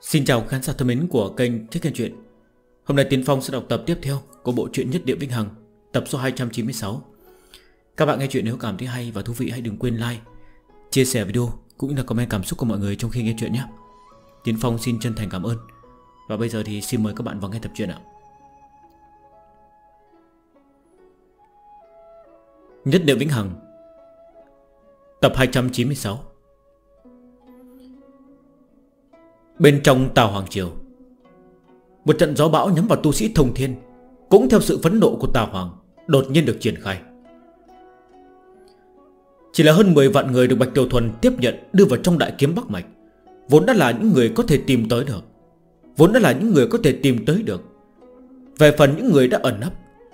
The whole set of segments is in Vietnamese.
Xin chào khán giả thân mến của kênh Thích Kênh Chuyện. Hôm nay Tiến Phong sẽ đọc tập tiếp theo của bộ truyện Nhất Địa Vĩnh Hằng, Tập số 296 Các bạn nghe chuyện nếu cảm thấy hay và thú vị hãy đừng quên like, Chia sẻ video cũng như là comment cảm xúc của mọi người trong khi nghe chuyện nhé. Tiến Phong xin chân thành cảm ơn. Và bây giờ thì xin mời các bạn vào nghe tập truyện ạ. Nhất Địa Vĩnh Hằng, Tập 296 Bên trong Tàu Hoàng Triều, Một trận gió bão nhắm vào tu sĩ thông thiên, Cũng theo sự phấn nộ của Tàu Hoàng, Đột nhiên được triển khai. Chỉ là hơn 10 vạn người được Bạch Tiểu Thuần tiếp nhận Đưa vào trong đại kiếm Bắc Mạch, Vốn đã là những người có thể tìm tới được, Vốn đã là những người có thể tìm tới được. Về phần những người đã ẩn nấp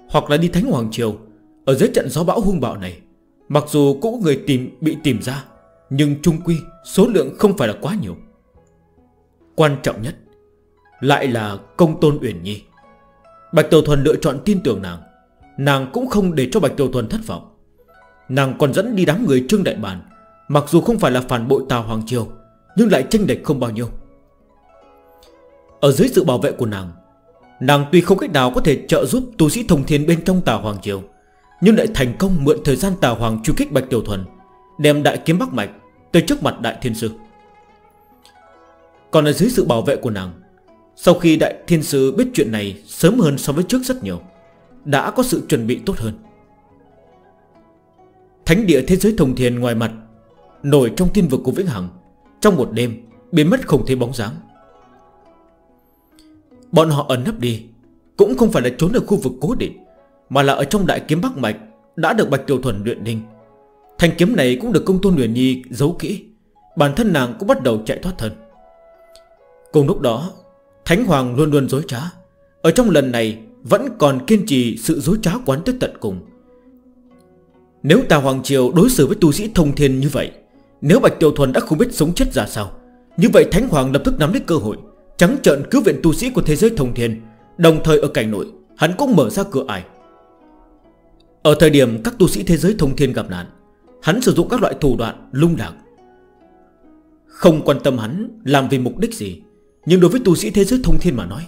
Hoặc là đi Thánh Hoàng Triều Ở dưới trận gió bão hung bạo này, Mặc dù cũng người tìm, bị tìm ra, Nhưng trung quy số lượng không phải là quá nhiều. Quan trọng nhất Lại là công tôn Uyển Nhi. Bạch Tiểu Thuần lựa chọn tin tưởng nàng. Nàng cũng không để cho Bạch Tiểu Thuần thất vọng. Nàng còn dẫn đi đám người Trương Đại Bản Mặc dù không phải là phản bội Tào Hoàng Triều, Nhưng lại tranh địch không bao nhiêu. Ở dưới sự bảo vệ của nàng Nàng tuy không cách nào có thể trợ giúp tu sĩ thông thiên bên trong Tào Hoàng Triều, Nhưng lại thành công mượn thời gian Tào Hoàng truy kích Bạch Tiểu Thuần, Đem đại kiếm Bắc Mạch Tới trước mặt Đại Thiên Sư. Còn ở dưới sự bảo vệ của nàng, Sau khi đại thiên sứ biết chuyện này Sớm hơn so với trước rất nhiều, Đã có sự chuẩn bị tốt hơn. Thánh địa thế giới thông thiền ngoài mặt, Nổi trong thiên vực của Vĩnh Hằng, Trong một đêm biến mất không thấy bóng dáng. Bọn họ ẩn nấp đi, Cũng không phải là trốn ở khu vực cố định, Mà là ở trong đại kiếm Bắc Mạch Đã được Bạch kiều Thuần luyện đinh. Thanh kiếm này cũng được công tôn luyện nhi giấu kỹ, Bản thân nàng cũng bắt đầu chạy thoát thần. Cùng lúc đó, Thánh Hoàng luôn luôn dối trá. Ở trong lần này, vẫn còn kiên trì sự dối trá quán tới tận cùng. Nếu Tà Hoàng Triều đối xử với tu sĩ thông thiên như vậy, Nếu Bạch Tiểu Thuần đã không biết sống chết ra sao, Như vậy Thánh Hoàng lập tức nắm lấy cơ hội, Trắng trợn cứu viện tu sĩ của thế giới thông thiên, Đồng thời ở cảnh nội, Hắn cũng mở ra cửa ải. Ở thời điểm các tu sĩ thế giới thông thiên gặp nạn, Hắn sử dụng các loại thủ đoạn lung lạc. Không quan tâm hắn làm vì mục đích gì nhưng đối với tu sĩ thế giới thông thiên mà nói,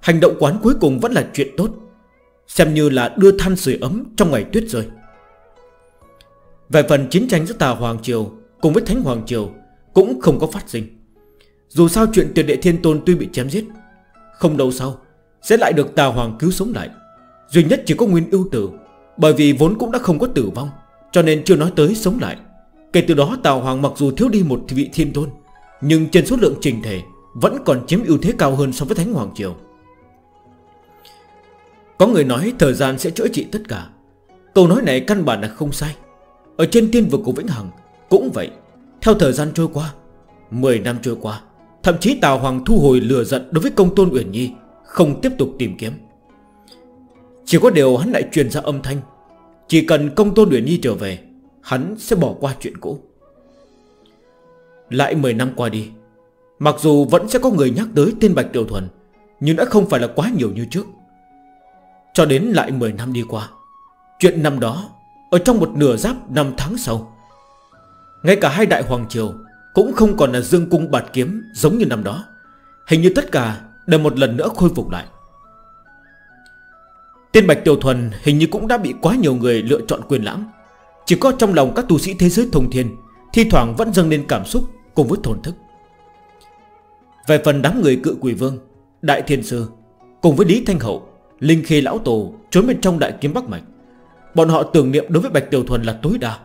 Hành động quán cuối cùng vẫn là chuyện tốt, Xem như là đưa than sưởi ấm trong ngày tuyết rơi. Về phần chiến tranh giữa tà Hoàng Triều Cùng với Thánh Hoàng Triều Cũng không có phát sinh. Dù sao chuyện tuyệt địa thiên tôn tuy bị chém giết, Không đâu sau Sẽ lại được tà Hoàng cứu sống lại. Duy nhất chỉ có nguyên ưu tử, Bởi vì vốn cũng đã không có tử vong, Cho nên chưa nói tới sống lại. Kể từ đó Tào Hoàng mặc dù thiếu đi một vị thiên tôn, Nhưng trên số lượng trình thể vẫn còn chiếm ưu thế cao hơn so với Thánh Hoàng Triều. Có người nói thời gian sẽ chữa trị tất cả. Câu nói này căn bản là không sai. Ở trên tiên vực của Vĩnh Hằng Cũng vậy. Theo thời gian trôi qua 10 năm trôi qua, Thậm chí Tào Hoàng thu hồi lừa giận đối với công tôn Uyển Nhi, Không tiếp tục tìm kiếm. Chỉ có điều hắn lại truyền ra âm thanh. Chỉ cần công tôn Uyển Nhi trở về, Hắn sẽ bỏ qua chuyện cũ. Lại 10 năm qua đi Mặc dù vẫn sẽ có người nhắc tới tên Bạch Tiểu Thuần, Nhưng đã không phải là quá nhiều như trước. Cho đến lại 10 năm đi qua, Chuyện năm đó Ở trong một nửa giáp năm tháng sau, Ngay cả hai đại hoàng triều Cũng không còn là dương cung bạt kiếm Giống như năm đó. Hình như tất cả đều một lần nữa khôi phục lại. Tiên Bạch Tiểu Thuần hình như cũng đã bị quá nhiều người lựa chọn quyền lãng Chỉ có trong lòng các tu sĩ thế giới thông thiên, Thi thoảng vẫn dâng lên cảm xúc cùng với thổn thức. Về phần đám người cự quỷ vương, Đại thiên sư, Cùng với Lý Thanh Hậu, Linh khi lão tổ, trốn bên trong đại kiếm Bắc Mạch, Bọn họ tưởng niệm đối với Bạch Tiểu Thuần là tối đa.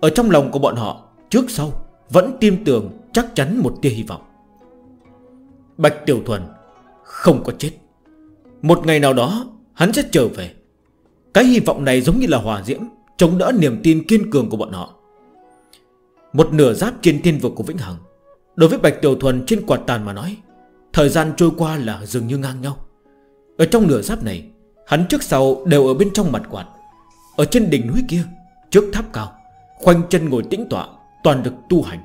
Ở trong lòng của bọn họ, Trước sau vẫn tin tưởng chắc chắn một tia hy vọng. Bạch Tiểu Thuần Không có chết. Một ngày nào đó, hắn sẽ trở về. Cái hy vọng này giống như là hòa diễm, Chống đỡ niềm tin kiên cường của bọn họ. Một nửa giáp trên thiên vực của Vĩnh Hằng Đối với Bạch Tiểu Thuần trên quạt tàn mà nói, Thời gian trôi qua là dường như ngang nhau. Ở trong nửa giáp này, Hắn trước sau đều ở bên trong mặt quạt. Ở trên đỉnh núi kia, Trước tháp cao, Khoanh chân ngồi tĩnh tọa, Toàn lực tu hành.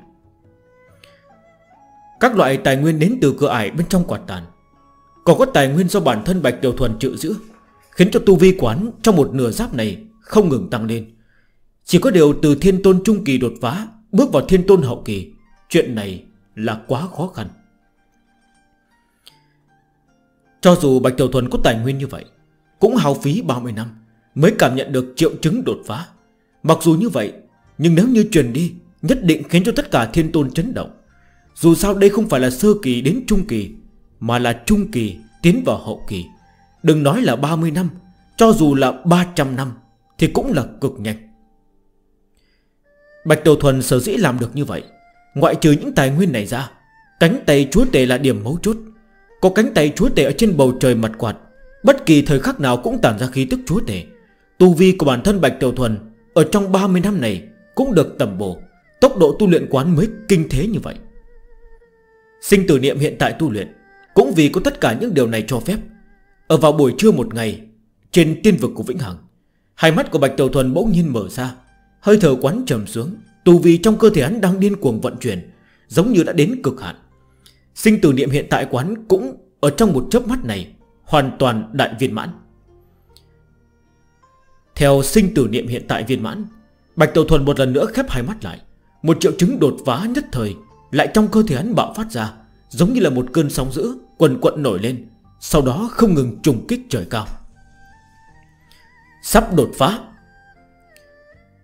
Các loại tài nguyên đến từ cửa ải bên trong quạt tàn. Còn có tài nguyên do bản thân Bạch Tiểu Thuần trự giữ, Khiến cho tu vi quán trong một nửa giáp này Không ngừng tăng lên. Chỉ có điều từ thiên tôn trung kỳ đột phá, Bước vào thiên tôn hậu kỳ, Chuyện này là quá khó khăn. Cho dù Bạch Tiểu Thuần có tài nguyên như vậy, Cũng hao phí 30 năm Mới cảm nhận được triệu chứng đột phá. Mặc dù như vậy, Nhưng nếu như truyền đi, Nhất định khiến cho tất cả thiên tôn chấn động. Dù sao đây không phải là sơ kỳ đến trung kỳ, Mà là trung kỳ tiến vào hậu kỳ. Đừng nói là 30 năm, Cho dù là 300 năm Thì cũng là cực nhanh. Bạch tiểu Thuần sở dĩ làm được như vậy Ngoại trừ những tài nguyên này ra, Cánh tay chúa tể là điểm mấu chốt. Có cánh tay chúa tể ở trên bầu trời mặt quạt, Bất kỳ thời khắc nào cũng tản ra khí tức chúa tể. Tu vi của bản thân Bạch Tiểu Thuần Ở trong 30 năm này Cũng được tầm bổ. Tốc độ tu luyện quán mới kinh thế như vậy. Sinh tử niệm hiện tại tu luyện Cũng vì có tất cả những điều này cho phép. Ở vào buổi trưa một ngày, Trên tiên vực của Vĩnh Hằng, Hai mắt của Bạch Tiểu Thuần bỗng nhiên mở ra, Hơi thở quán trầm xuống. Tù vì trong cơ thể hắn đang điên cuồng vận chuyển, Giống như đã đến cực hạn. Sinh tử niệm hiện tại quán cũng Ở trong một chớp mắt này, Hoàn toàn đại viên mãn. Theo sinh tử niệm hiện tại viên mãn, Bạch Tổ Thuần một lần nữa khép hai mắt lại. Một triệu chứng đột phá nhất thời Lại trong cơ thể hắn bạo phát ra, Giống như là một cơn sóng dữ Quần quận nổi lên, Sau đó không ngừng trùng kích trời cao. Sắp đột phá.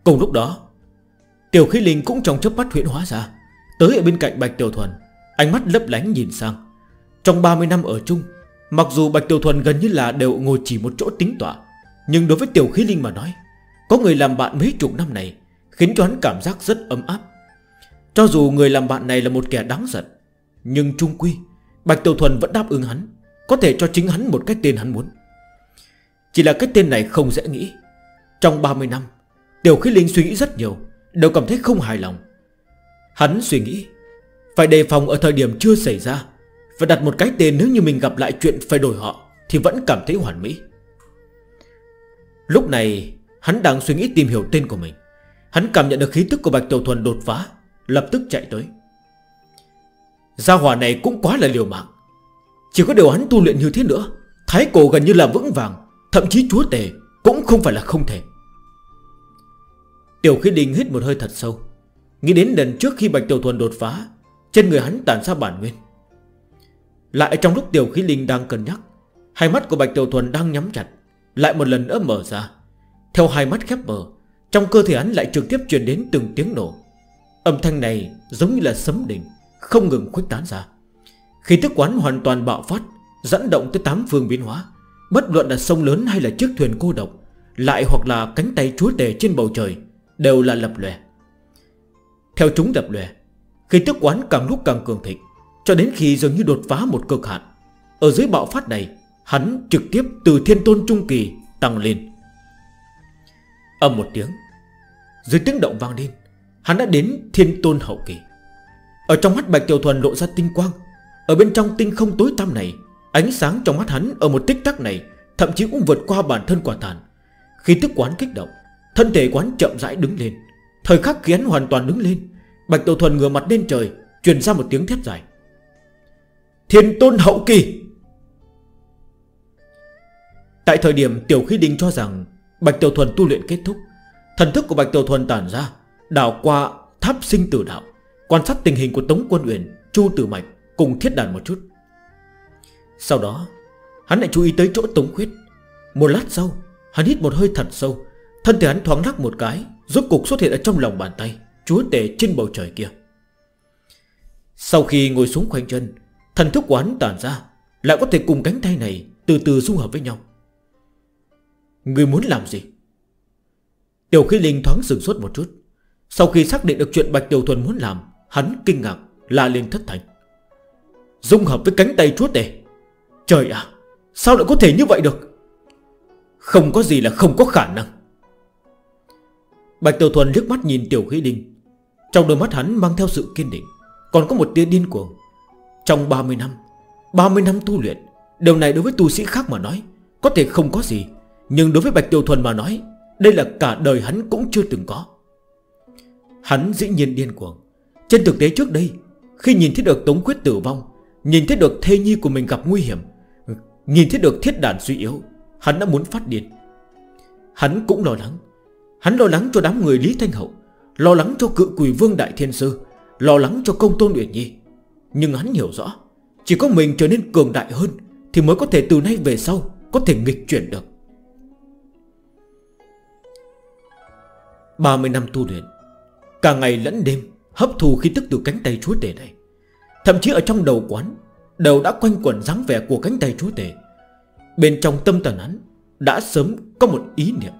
Cùng lúc đó Tiểu khí linh cũng trong chớp mắt huyện hóa ra. Tới ở bên cạnh Bạch Tiểu Thuần, Ánh mắt lấp lánh nhìn sang. Trong 30 năm ở chung, Mặc dù Bạch Tiểu Thuần gần như là đều ngồi chỉ một chỗ tính tỏa Nhưng đối với Tiểu khí linh mà nói, Có người làm bạn mấy chục năm này Khiến cho hắn cảm giác rất ấm áp. Cho dù người làm bạn này là một kẻ đáng giận, Nhưng trung quy, Bạch Tiểu Thuần vẫn đáp ứng hắn, Có thể cho chính hắn một cái tên hắn muốn. Chỉ là cái tên này không dễ nghĩ. Trong 30 năm, Tiểu khí linh suy nghĩ rất nhiều Đều cảm thấy không hài lòng. Hắn suy nghĩ, Phải đề phòng ở thời điểm chưa xảy ra Và đặt một cái tên nếu như mình gặp lại chuyện phải đổi họ Thì vẫn cảm thấy hoàn mỹ. Lúc này, Hắn đang suy nghĩ tìm hiểu tên của mình. Hắn cảm nhận được khí tức của Bạch Tiểu Thuần đột phá, Lập tức chạy tới. Gia hỏa này cũng quá là liều mạng. Chỉ có điều hắn tu luyện như thế nữa, Thái cổ gần như là vững vàng, Thậm chí chúa tề Cũng không phải là không thể. Tiểu khí đình hít một hơi thật sâu. Nghĩ đến lần trước khi Bạch Tiểu Thuần đột phá, Trên người hắn tàn ra bản nguyên. Lại trong lúc Tiểu khí linh đang cân nhắc, Hai mắt của Bạch Tiểu Thuần đang nhắm chặt, Lại một lần nữa mở ra. Theo hai mắt khép mở, Trong cơ thể hắn lại trực tiếp truyền đến từng tiếng nổ. Âm thanh này giống như là sấm đỉnh, Không ngừng khuếch tán ra. Khi tức quán hoàn toàn bạo phát, Dẫn động tới tám phương biến hóa. Bất luận là sông lớn hay là chiếc thuyền cô độc, Lại hoặc là cánh tay chúa tề trên bầu trời đều là lập lòe. Theo chúng lập lòe, Khi tức quán càng lúc càng cường thịnh, Cho đến khi dường như đột phá một cực hạn, Ở dưới bạo phát này, Hắn trực tiếp từ thiên tôn trung kỳ tăng lên. Âm một tiếng, Dưới tiếng động vang lên, Hắn đã đến thiên tôn hậu kỳ. Ở trong mắt Bạch Tiểu Thuần lộ ra tinh quang, Ở bên trong tinh không tối tăm này, Ánh sáng trong mắt hắn ở một tích tắc này, Thậm chí cũng vượt qua bản thân quả tàn. Khi tức quán kích động Thân thể quán chậm rãi đứng lên. Thời khắc khi hoàn toàn đứng lên, Bạch Tổ Thuần ngửa mặt lên trời, Truyền ra một tiếng thét dài. Thiên tôn hậu kỳ! Tại thời điểm Tiểu Khí Đinh cho rằng Bạch Tiểu Thuần tu luyện kết thúc, Thần thức của Bạch Tiểu Thuần tản ra, Đảo qua tháp sinh tử đạo, Quan sát tình hình của Tống Quân Uyển, Chu Tử Mạch cùng thiết đàn một chút. Sau đó, Hắn lại chú ý tới chỗ Tống Khuyết. Một lát sau, Hắn hít một hơi thật sâu Thân thể hắn thoáng lắc một cái, Rốt cục xuất hiện ở trong lòng bàn tay, Chúa tể trên bầu trời kia. Sau khi ngồi xuống khoanh chân, Thần thức quán tản ra, Lại có thể cùng cánh tay này từ từ dung hợp với nhau. Người muốn làm gì? Tiểu khí linh thoáng sửng sốt một chút. Sau khi xác định được chuyện Bạch Tiểu Thuần muốn làm, Hắn kinh ngạc, la lên thất thành Dung hợp với cánh tay chúa tể? Trời ạ, Sao lại có thể như vậy được? Không có gì là không có khả năng. Bạch Tiểu Thuần liếc mắt nhìn Tiểu Khí Đinh Trong đôi mắt hắn mang theo sự kiên định, Còn có một tia điên cuồng. Trong 30 năm 30 năm tu luyện, Điều này đối với tu sĩ khác mà nói, Có thể không có gì. Nhưng đối với Bạch Tiểu Thuần mà nói, Đây là cả đời hắn cũng chưa từng có. Hắn dĩ nhiên điên cuồng. Trên thực tế trước đây, Khi nhìn thấy được Tống Quyết tử vong, Nhìn thấy được thê nhi của mình gặp nguy hiểm, Nhìn thấy được thiết đàn suy yếu, Hắn đã muốn phát điên. Hắn cũng lo lắng. Hắn lo lắng cho đám người Lý Thanh Hậu, Lo lắng cho cự quỷ vương Đại Thiên Sư, Lo lắng cho công tôn Uyển Nhi. Nhưng hắn hiểu rõ, Chỉ có mình trở nên cường đại hơn Thì mới có thể từ nay về sau Có thể nghịch chuyển được. 30 năm tu luyện, Cả ngày lẫn đêm Hấp thù khí tức từ cánh tay chúa tể này. Thậm chí ở trong đầu quán Đầu đã quanh quẩn dáng vẻ của cánh tay chúa tể. Bên trong tâm tần hắn Đã sớm có một ý niệm.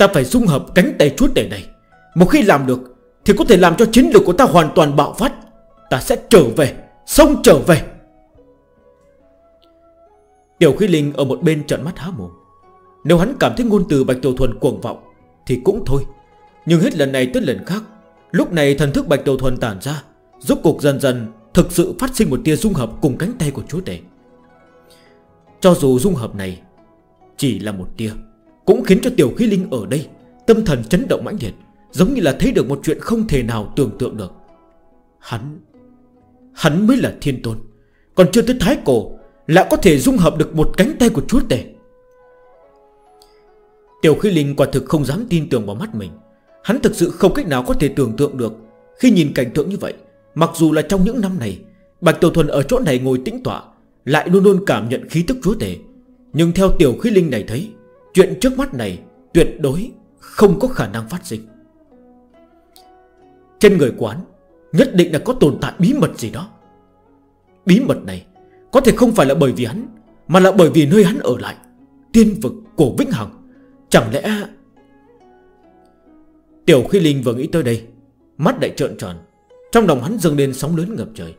Ta phải dung hợp cánh tay chúa tể này. Một khi làm được, Thì có thể làm cho chiến lược của ta hoàn toàn bạo phát. Ta sẽ trở về, Xong trở về. Tiểu khí linh ở một bên trận mắt há mồm. Nếu hắn cảm thấy ngôn từ Bạch Tiểu Thuần cuồng vọng, Thì cũng thôi. Nhưng hết lần này tới lần khác, Lúc này thần thức Bạch Tiểu Thuần tản ra Giúp cuộc dần dần thực sự phát sinh một tia dung hợp Cùng cánh tay của chúa tể. Cho dù dung hợp này Chỉ là một tia cũng khiến cho tiểu khí linh ở đây, Tâm thần chấn động mãnh liệt, Giống như là thấy được một chuyện không thể nào tưởng tượng được. Hắn Hắn mới là thiên tôn, Còn chưa tới thái cổ, Lại có thể dung hợp được một cánh tay của chúa tể. Tiểu khí linh quả thực không dám tin tưởng vào mắt mình. Hắn thực sự không cách nào có thể tưởng tượng được, Khi nhìn cảnh tượng như vậy, Mặc dù là trong những năm này, Bạch Tiểu Thuần ở chỗ này ngồi tĩnh tọa, Lại luôn luôn cảm nhận khí tức chúa tể. Nhưng theo tiểu khí linh này thấy Chuyện trước mắt này tuyệt đối không có khả năng phát sinh. Trên người quán, Nhất định là có tồn tại bí mật gì đó. Bí mật này Có thể không phải là bởi vì hắn, Mà là bởi vì nơi hắn ở lại, Tiên vực cổ Vĩnh Hằng. Chẳng lẽ Tiểu Khi Linh vừa nghĩ tới đây, Mắt đại trợn tròn. Trong lòng hắn dâng lên sóng lớn ngập trời.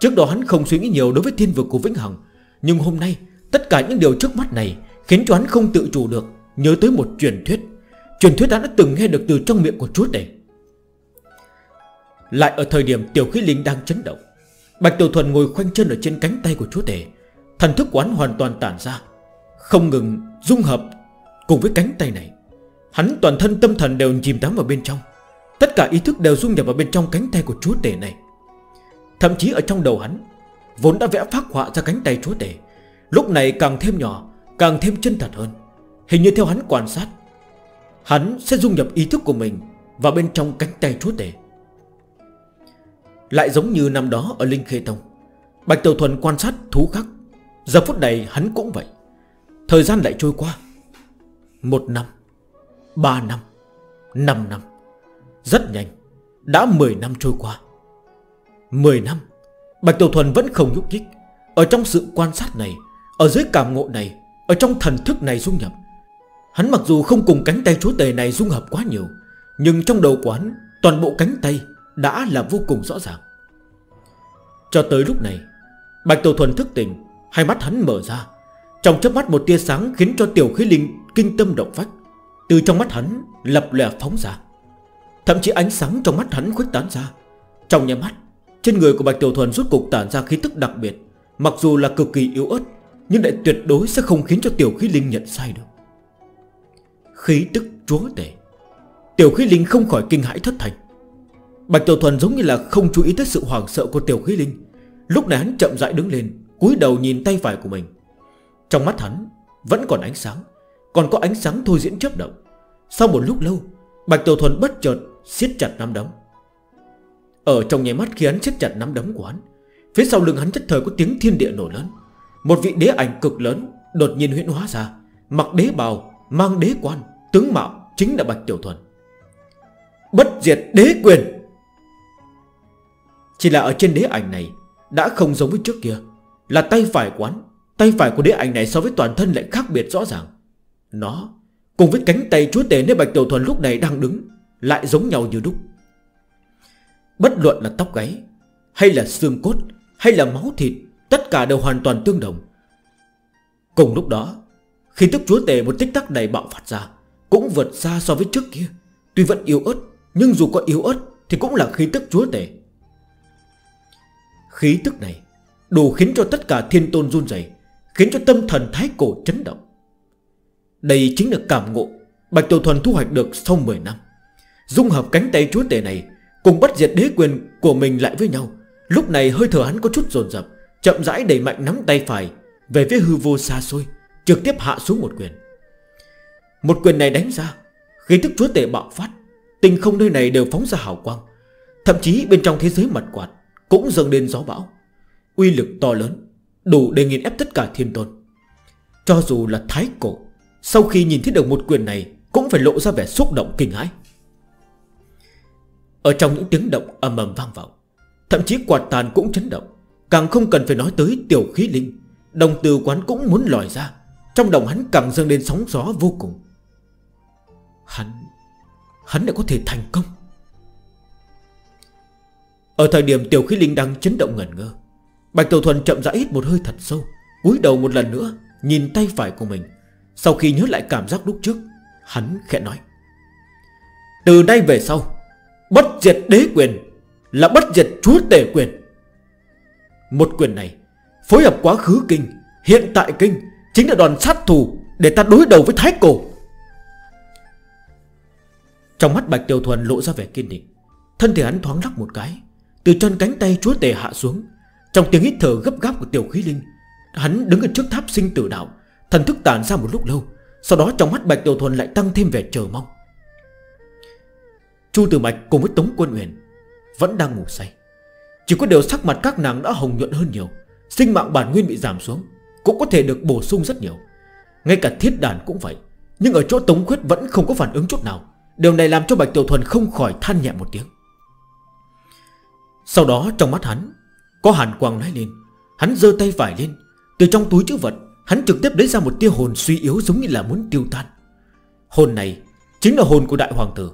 Trước đó hắn không suy nghĩ nhiều đối với thiên vực của Vĩnh Hằng, Nhưng hôm nay, Tất cả những điều trước mắt này Khiến cho hắn không tự chủ được, Nhớ tới một truyền thuyết. Truyền thuyết hắn đã từng nghe được từ trong miệng của chúa tể. Lại ở thời điểm tiểu khí linh đang chấn động, Bạch Tiểu Thuần ngồi khoanh chân ở trên cánh tay của chúa tể. Thần thức quán hoàn toàn tản ra, Không ngừng dung hợp Cùng với cánh tay này. Hắn toàn thân tâm thần đều chìm đắm vào bên trong. Tất cả ý thức đều dung nhập vào bên trong cánh tay của chúa tể này. Thậm chí ở trong đầu hắn, Vốn đã vẽ phát họa ra cánh tay chúa tể. Lúc này càng thêm nhỏ Càng thêm chân thật hơn. Hình như theo hắn quan sát, Hắn sẽ dung nhập ý thức của mình Vào bên trong cánh tay chúa tể. Lại giống như năm đó ở Linh Khê Tông, Bạch Tiểu Thuần quan sát thú khắc. Giờ phút này hắn cũng vậy. Thời gian lại trôi qua. Một năm, Ba năm Năm năm. Rất nhanh, Đã 10 năm trôi qua. 10 năm, Bạch Tiểu Thuần vẫn không nhúc nhích. Ở trong sự quan sát này, Ở dưới cảm ngộ này ở trong thần thức này dung nhập. Hắn mặc dù không cùng cánh tay chúa tề này dung hợp quá nhiều, Nhưng trong đầu quán Toàn bộ cánh tay đã là vô cùng rõ ràng. Cho tới lúc này, Bạch Tổ Thuần thức tỉnh, Hai mắt hắn mở ra. Trong chớp mắt một tia sáng khiến cho tiểu khí linh Kinh tâm động phách. Từ trong mắt hắn lập lè phóng ra. Thậm chí ánh sáng trong mắt hắn khuếch tán ra. Trong nhà mắt, Trên người của Bạch Tiểu Thuần rút cục tản ra khí tức đặc biệt, Mặc dù là cực kỳ yếu ớt. Nhưng lại tuyệt đối sẽ không khiến cho tiểu khí linh nhận sai được. Khí tức chúa tể. Tiểu khí linh không khỏi kinh hãi thất thành. Bạch Tiểu Thuần giống như là không chú ý tới sự hoảng sợ của tiểu khí linh. Lúc này hắn chậm rãi đứng lên, cúi đầu nhìn tay phải của mình. Trong mắt hắn vẫn còn ánh sáng, Còn có ánh sáng thôi diễn chấp động. Sau một lúc lâu, Bạch Tiểu Thuần bất chợt siết chặt nắm đấm. Ở trong nháy mắt khi hắn siết chặt nắm đấm của hắn, Phía sau lưng hắn chất thời có tiếng thiên địa nổi lớn. Một vị đế ảnh cực lớn Đột nhiên huyễn hóa ra Mặc đế bào, mang đế quan Tướng mạo chính là Bạch Tiểu Thuần. Bất diệt đế quyền! Chỉ là ở trên đế ảnh này Đã không giống với trước kia Là tay phải quán Tay phải của đế ảnh này so với toàn thân lại khác biệt rõ ràng. Nó Cùng với cánh tay chúa tể nơi Bạch Tiểu Thuần lúc này đang đứng Lại giống nhau như đúc. Bất luận là tóc gáy Hay là xương cốt Hay là máu thịt Tất cả đều hoàn toàn tương đồng. Cùng lúc đó, Khi tức chúa tể một tích tắc đầy bạo phát ra, Cũng vượt xa so với trước kia. Tuy vẫn yếu ớt, Nhưng dù có yếu ớt Thì cũng là khí tức chúa tể. Khí tức này Đủ khiến cho tất cả thiên tôn run dày Khiến cho tâm thần thái cổ chấn động. Đây chính là cảm ngộ Bạch tổ Thuần thu hoạch được sau 10 năm. Dung hợp cánh tay chúa tể này Cùng bắt diệt đế quyền của mình lại với nhau. Lúc này hơi thở hắn có chút dồn dập. Chậm rãi đẩy mạnh nắm tay phải Về phía hư vô xa xôi, Trực tiếp hạ xuống một quyền. Một quyền này đánh ra Khi tức chúa tể bạo phát, Tình không nơi này đều phóng ra hào quang. Thậm chí bên trong thế giới mặt quạt Cũng dâng lên gió bão. Uy lực to lớn, Đủ để nghiền ép tất cả thiên tôn. Cho dù là thái cổ, Sau khi nhìn thấy được một quyền này Cũng phải lộ ra vẻ xúc động kinh hãi. Ở trong những tiếng động ầm ầm vang vọng, Thậm chí quạt tàn cũng chấn động. Càng không cần phải nói tới tiểu khí linh. Đồng từ quán cũng muốn lòi ra. Trong đồng hắn càng dâng lên sóng gió vô cùng. Hắn Hắn đã có thể thành công. Ở thời điểm tiểu khí linh đang chấn động ngẩn ngơ, Bạch Tiểu Thuần chậm rãi hít một hơi thật sâu, cúi đầu một lần nữa, Nhìn tay phải của mình. Sau khi nhớ lại cảm giác lúc trước, Hắn khẽ nói, Từ nay về sau, Bất diệt đế quyền Là bất diệt chúa tể quyền. Một quyền này Phối hợp quá khứ kinh, Hiện tại kinh Chính là đoàn sát thủ Để ta đối đầu với thái cổ. Trong mắt Bạch Tiêu Thuần lộ ra vẻ kiên định, Thân thể hắn thoáng lắc một cái, Từ chân cánh tay chúa tề hạ xuống. Trong tiếng hít thở gấp gáp của tiểu khí linh, Hắn đứng ở trước tháp sinh tử đạo, Thần thức tàn ra một lúc lâu, Sau đó trong mắt Bạch tiêu Thuần lại tăng thêm vẻ chờ mong. Chu Tử Mạch cùng với Tống Quân Uyển Vẫn đang ngủ say. Chỉ có điều sắc mặt các nàng đã hồng nhuận hơn nhiều. Sinh mạng bản nguyên bị giảm xuống, Cũng có thể được bổ sung rất nhiều. Ngay cả thiết đàn cũng vậy, Nhưng ở chỗ Tống Khuyết vẫn không có phản ứng chút nào. Điều này làm cho Bạch Tiểu Thuần không khỏi than nhẹ một tiếng. Sau đó trong mắt hắn, Có hàn quang nói lên. Hắn dơ tay phải lên, Từ trong túi chữ vật, Hắn trực tiếp lấy ra một tia hồn suy yếu giống như là muốn tiêu tan. Hồn này Chính là hồn của đại hoàng tử.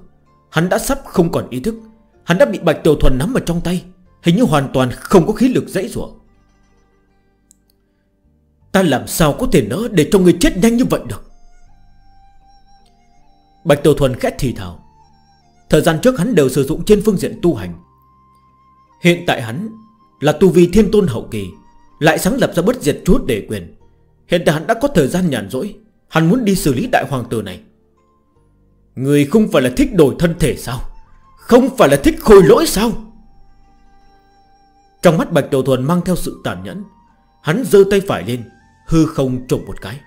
Hắn đã sắp không còn ý thức. Hắn đã bị Bạch Tiểu Thuần nắm ở trong tay. Hình như hoàn toàn không có khí lực dãy rủa. Ta làm sao có thể nỡ để cho người chết nhanh như vậy được? Bạch Tiểu Thuần khét thì thảo Thời gian trước hắn đều sử dụng trên phương diện tu hành. Hiện tại hắn Là tu vi thiên tôn hậu kỳ, Lại sáng lập ra bất diệt chút để quyền. Hiện tại hắn đã có thời gian nhàn rỗi, Hắn muốn đi xử lý đại hoàng tử này. Người không phải là thích đổi thân thể sao? Không phải là thích khôi lỗi sao? Trong mắt Bạch tiểu Thuần mang theo sự tàn nhẫn, Hắn dơ tay phải lên, Hư không trộm một cái.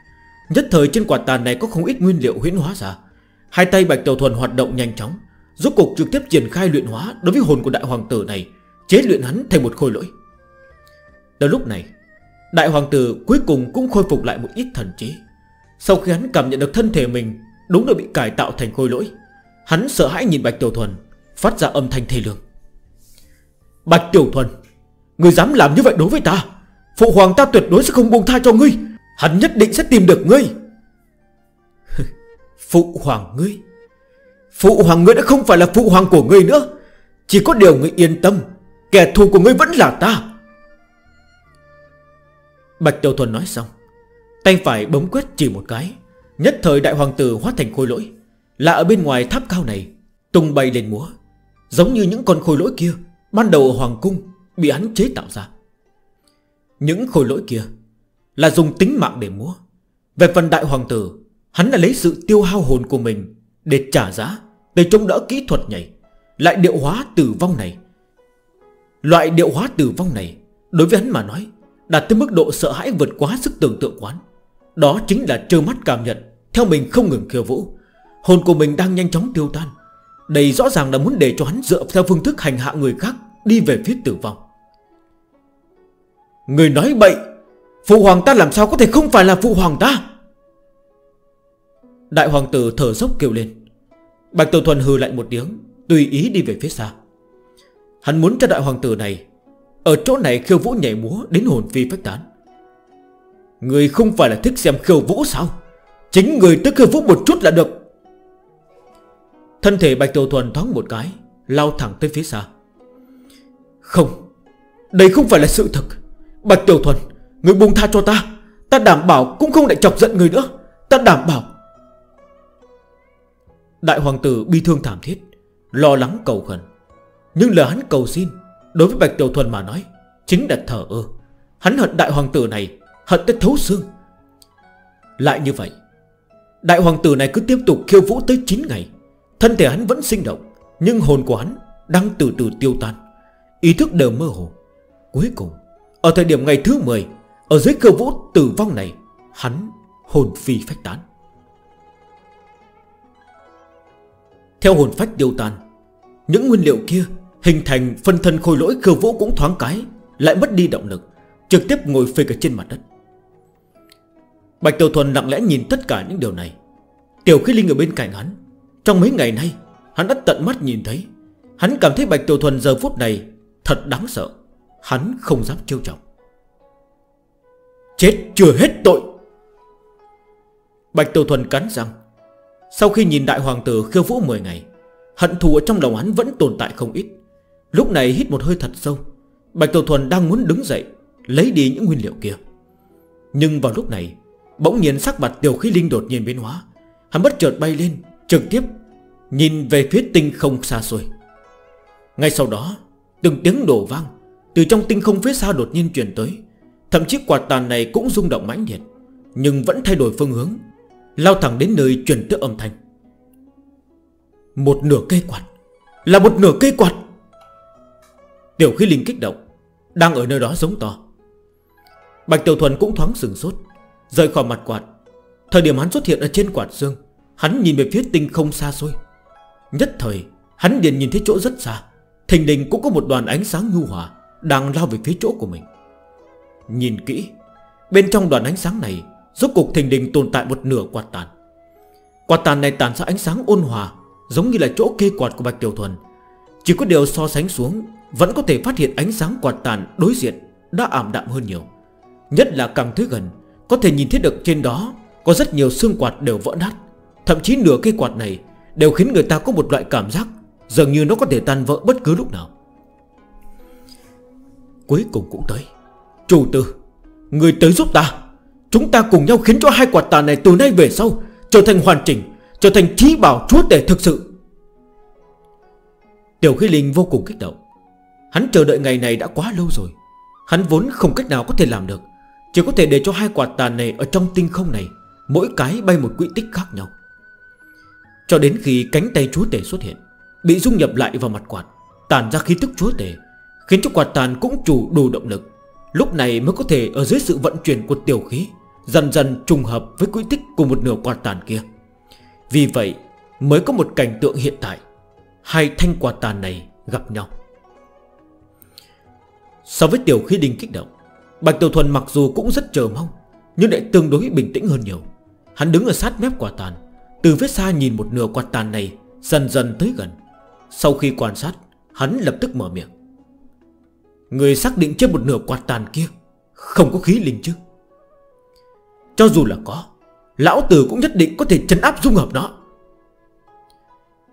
Nhất thời trên quả tàn này có không ít nguyên liệu huyễn hóa ra. Hai tay Bạch tiểu Thuần hoạt động nhanh chóng, Rốt cuộc trực tiếp triển khai luyện hóa Đối với hồn của đại hoàng tử này, Chế luyện hắn thành một khôi lỗi. Đến lúc này, Đại hoàng tử cuối cùng cũng khôi phục lại một ít thần trí. Sau khi hắn cảm nhận được thân thể mình Đúng là bị cải tạo thành khôi lỗi, Hắn sợ hãi nhìn Bạch Tiểu Thuần, Phát ra âm thanh thề lương. Bạch Tiểu Thuần Ngươi dám làm như vậy đối với ta, Phụ hoàng ta tuyệt đối sẽ không buông tha cho ngươi. Hắn nhất định sẽ tìm được ngươi. Phụ hoàng ngươi? Phụ hoàng ngươi đã không phải là phụ hoàng của ngươi nữa. Chỉ có điều ngươi yên tâm, Kẻ thù của ngươi vẫn là ta. Bạch Tiểu Thuần nói xong, Tay phải bấm quyết chỉ một cái. Nhất thời đại hoàng tử hóa thành khôi lỗi. Là ở bên ngoài tháp cao này, Tung bay lên múa. Giống như những con khôi lỗi kia, Ban đầu ở hoàng cung Bị hắn chế tạo ra. Những khôi lỗi kia Là dùng tính mạng để mua Về phần đại hoàng tử, Hắn đã lấy sự tiêu hao hồn của mình Để trả giá Để chống đỡ kỹ thuật nhảy, Lại điệu hóa tử vong này. Loại điệu hóa tử vong này, Đối với hắn mà nói, Đạt tới mức độ sợ hãi vượt quá sức tưởng tượng quán. Đó chính là trơ mắt cảm nhận, Theo mình không ngừng khiêu vũ. Hồn của mình đang nhanh chóng tiêu tan. Đây rõ ràng là muốn để cho hắn dựa theo phương thức hành hạ người khác Đi về phía tử vong. Người nói bậy. Phụ hoàng ta làm sao có thể không phải là phụ hoàng ta? Đại hoàng tử thở dốc kêu lên. Bạch Tiểu Thuần hư lại một tiếng, Tùy ý đi về phía xa. Hắn muốn cho đại hoàng tử này, Ở chỗ này khiêu vũ nhảy múa đến hồn phi phách tán. Người không phải là thích xem khiêu vũ sao? Chính người tức khiêu vũ một chút là được. Thân thể Bạch Tiểu Thuần thoáng một cái, Lao thẳng tới phía xa. Không, Đây không phải là sự thật. Bạch Tiểu Thuần, Người buông tha cho ta. Ta đảm bảo cũng không lại chọc giận người nữa. Ta đảm bảo. Đại hoàng tử bi thương thảm thiết, Lo lắng cầu khẩn. Nhưng lời hắn cầu xin Đối với Bạch Tiểu Thuần mà nói Chính là thở ơ. Hắn hận đại hoàng tử này, Hận tới thấu xương. Lại như vậy, Đại hoàng tử này cứ tiếp tục khiêu vũ tới 9 ngày. Thân thể hắn vẫn sinh động, Nhưng hồn của hắn đang từ từ tiêu tan. Ý thức đều mơ hồ. Cuối cùng ở thời điểm ngày thứ 10 Ở dưới cơ vũ tử vong này, Hắn hồn phi phách tán. Theo hồn phách tiêu tan, Những nguyên liệu kia Hình thành phân thân khôi lỗi cơ vũ cũng thoáng cái, Lại mất đi động lực, Trực tiếp ngồi phịch ở trên mặt đất. Bạch Tiểu Thuần lặng lẽ nhìn tất cả những điều này. Tiểu khí linh ở bên cạnh hắn, Trong mấy ngày nay, Hắn đã tận mắt nhìn thấy. Hắn cảm thấy Bạch Tiểu Thuần giờ phút này Thật đáng sợ. Hắn không dám trêu trọng Chết chưa hết tội. Bạch Tiêu Thuần cắn răng. Sau khi nhìn đại hoàng tử khiêu vũ 10 ngày, Hận thù ở trong lòng hắn vẫn tồn tại không ít. Lúc này hít một hơi thật sâu, Bạch Tiêu Thuần đang muốn đứng dậy, Lấy đi những nguyên liệu kia. Nhưng vào lúc này, Bỗng nhiên sắc mặt tiểu khí linh đột nhiên biến hóa. Hắn bất chợt bay lên, Trực tiếp nhìn về phía tinh không xa xôi. Ngay sau đó, Từng tiếng đổ vang. Từ trong tinh không phía xa đột nhiên chuyển tới. Thậm chí quạt tàn này cũng rung động mãnh liệt, Nhưng vẫn thay đổi phương hướng, Lao thẳng đến nơi chuyển tới âm thanh. Một nửa cây quạt, Là một nửa cây quạt. Tiểu khí linh kích động, Đang ở nơi đó giống to. Bạch Tiểu Thuần cũng thoáng sừng sốt, Rời khỏi mặt quạt. Thời điểm hắn xuất hiện ở trên quạt dương Hắn nhìn về phía tinh không xa xôi. Nhất thời, hắn liền nhìn thấy chỗ rất xa, Thình đình cũng có một đoàn ánh sáng nhu hòa. Đang lao về phía chỗ của mình. Nhìn kỹ, Bên trong đoàn ánh sáng này, Rốt cục thình đình tồn tại một nửa quạt tàn. Quạt tàn này tàn ra ánh sáng ôn hòa, Giống như là chỗ kê quạt của Bạch Tiểu Thuần. Chỉ có điều so sánh xuống, Vẫn có thể phát hiện ánh sáng quạt tàn đối diện Đã ảm đạm hơn nhiều. Nhất là càng thứ gần, Có thể nhìn thấy được trên đó Có rất nhiều xương quạt đều vỡ nát. Thậm chí nửa cây quạt này Đều khiến người ta có một loại cảm giác Dường như nó có thể tan vỡ bất cứ lúc nào. Cuối cùng cũng tới. Chủ tử, Người tới giúp ta. Chúng ta cùng nhau khiến cho hai quạt tà này từ nay về sau Trở thành hoàn chỉnh, Trở thành trí bảo chúa tể thực sự. Tiểu khí linh vô cùng kích động. Hắn chờ đợi ngày này đã quá lâu rồi. Hắn vốn không cách nào có thể làm được. Chỉ có thể để cho hai quạt tàn này Ở trong tinh không này, Mỗi cái bay một quỹ tích khác nhau. Cho đến khi cánh tay chúa tể xuất hiện, Bị dung nhập lại vào mặt quạt Tàn ra khí tức chúa tể Khiến cho quả tàn cũng chủ đủ động lực. Lúc này mới có thể ở dưới sự vận chuyển của tiểu khí, Dần dần trùng hợp với quỹ tích của một nửa quả tàn kia. Vì vậy mới có một cảnh tượng hiện tại, Hai thanh quả tàn này gặp nhau. So với tiểu khí đình kích động, Bạch Tiểu Thuần mặc dù cũng rất chờ mong, Nhưng lại tương đối bình tĩnh hơn nhiều. Hắn đứng ở sát mép quả tàn, Từ phía xa nhìn một nửa quả tàn này Dần dần tới gần. Sau khi quan sát, Hắn lập tức mở miệng. Người xác định trên một nửa quạt tàn kia, Không có khí linh chứ. Cho dù là có, Lão tử cũng nhất định có thể trấn áp dung hợp nó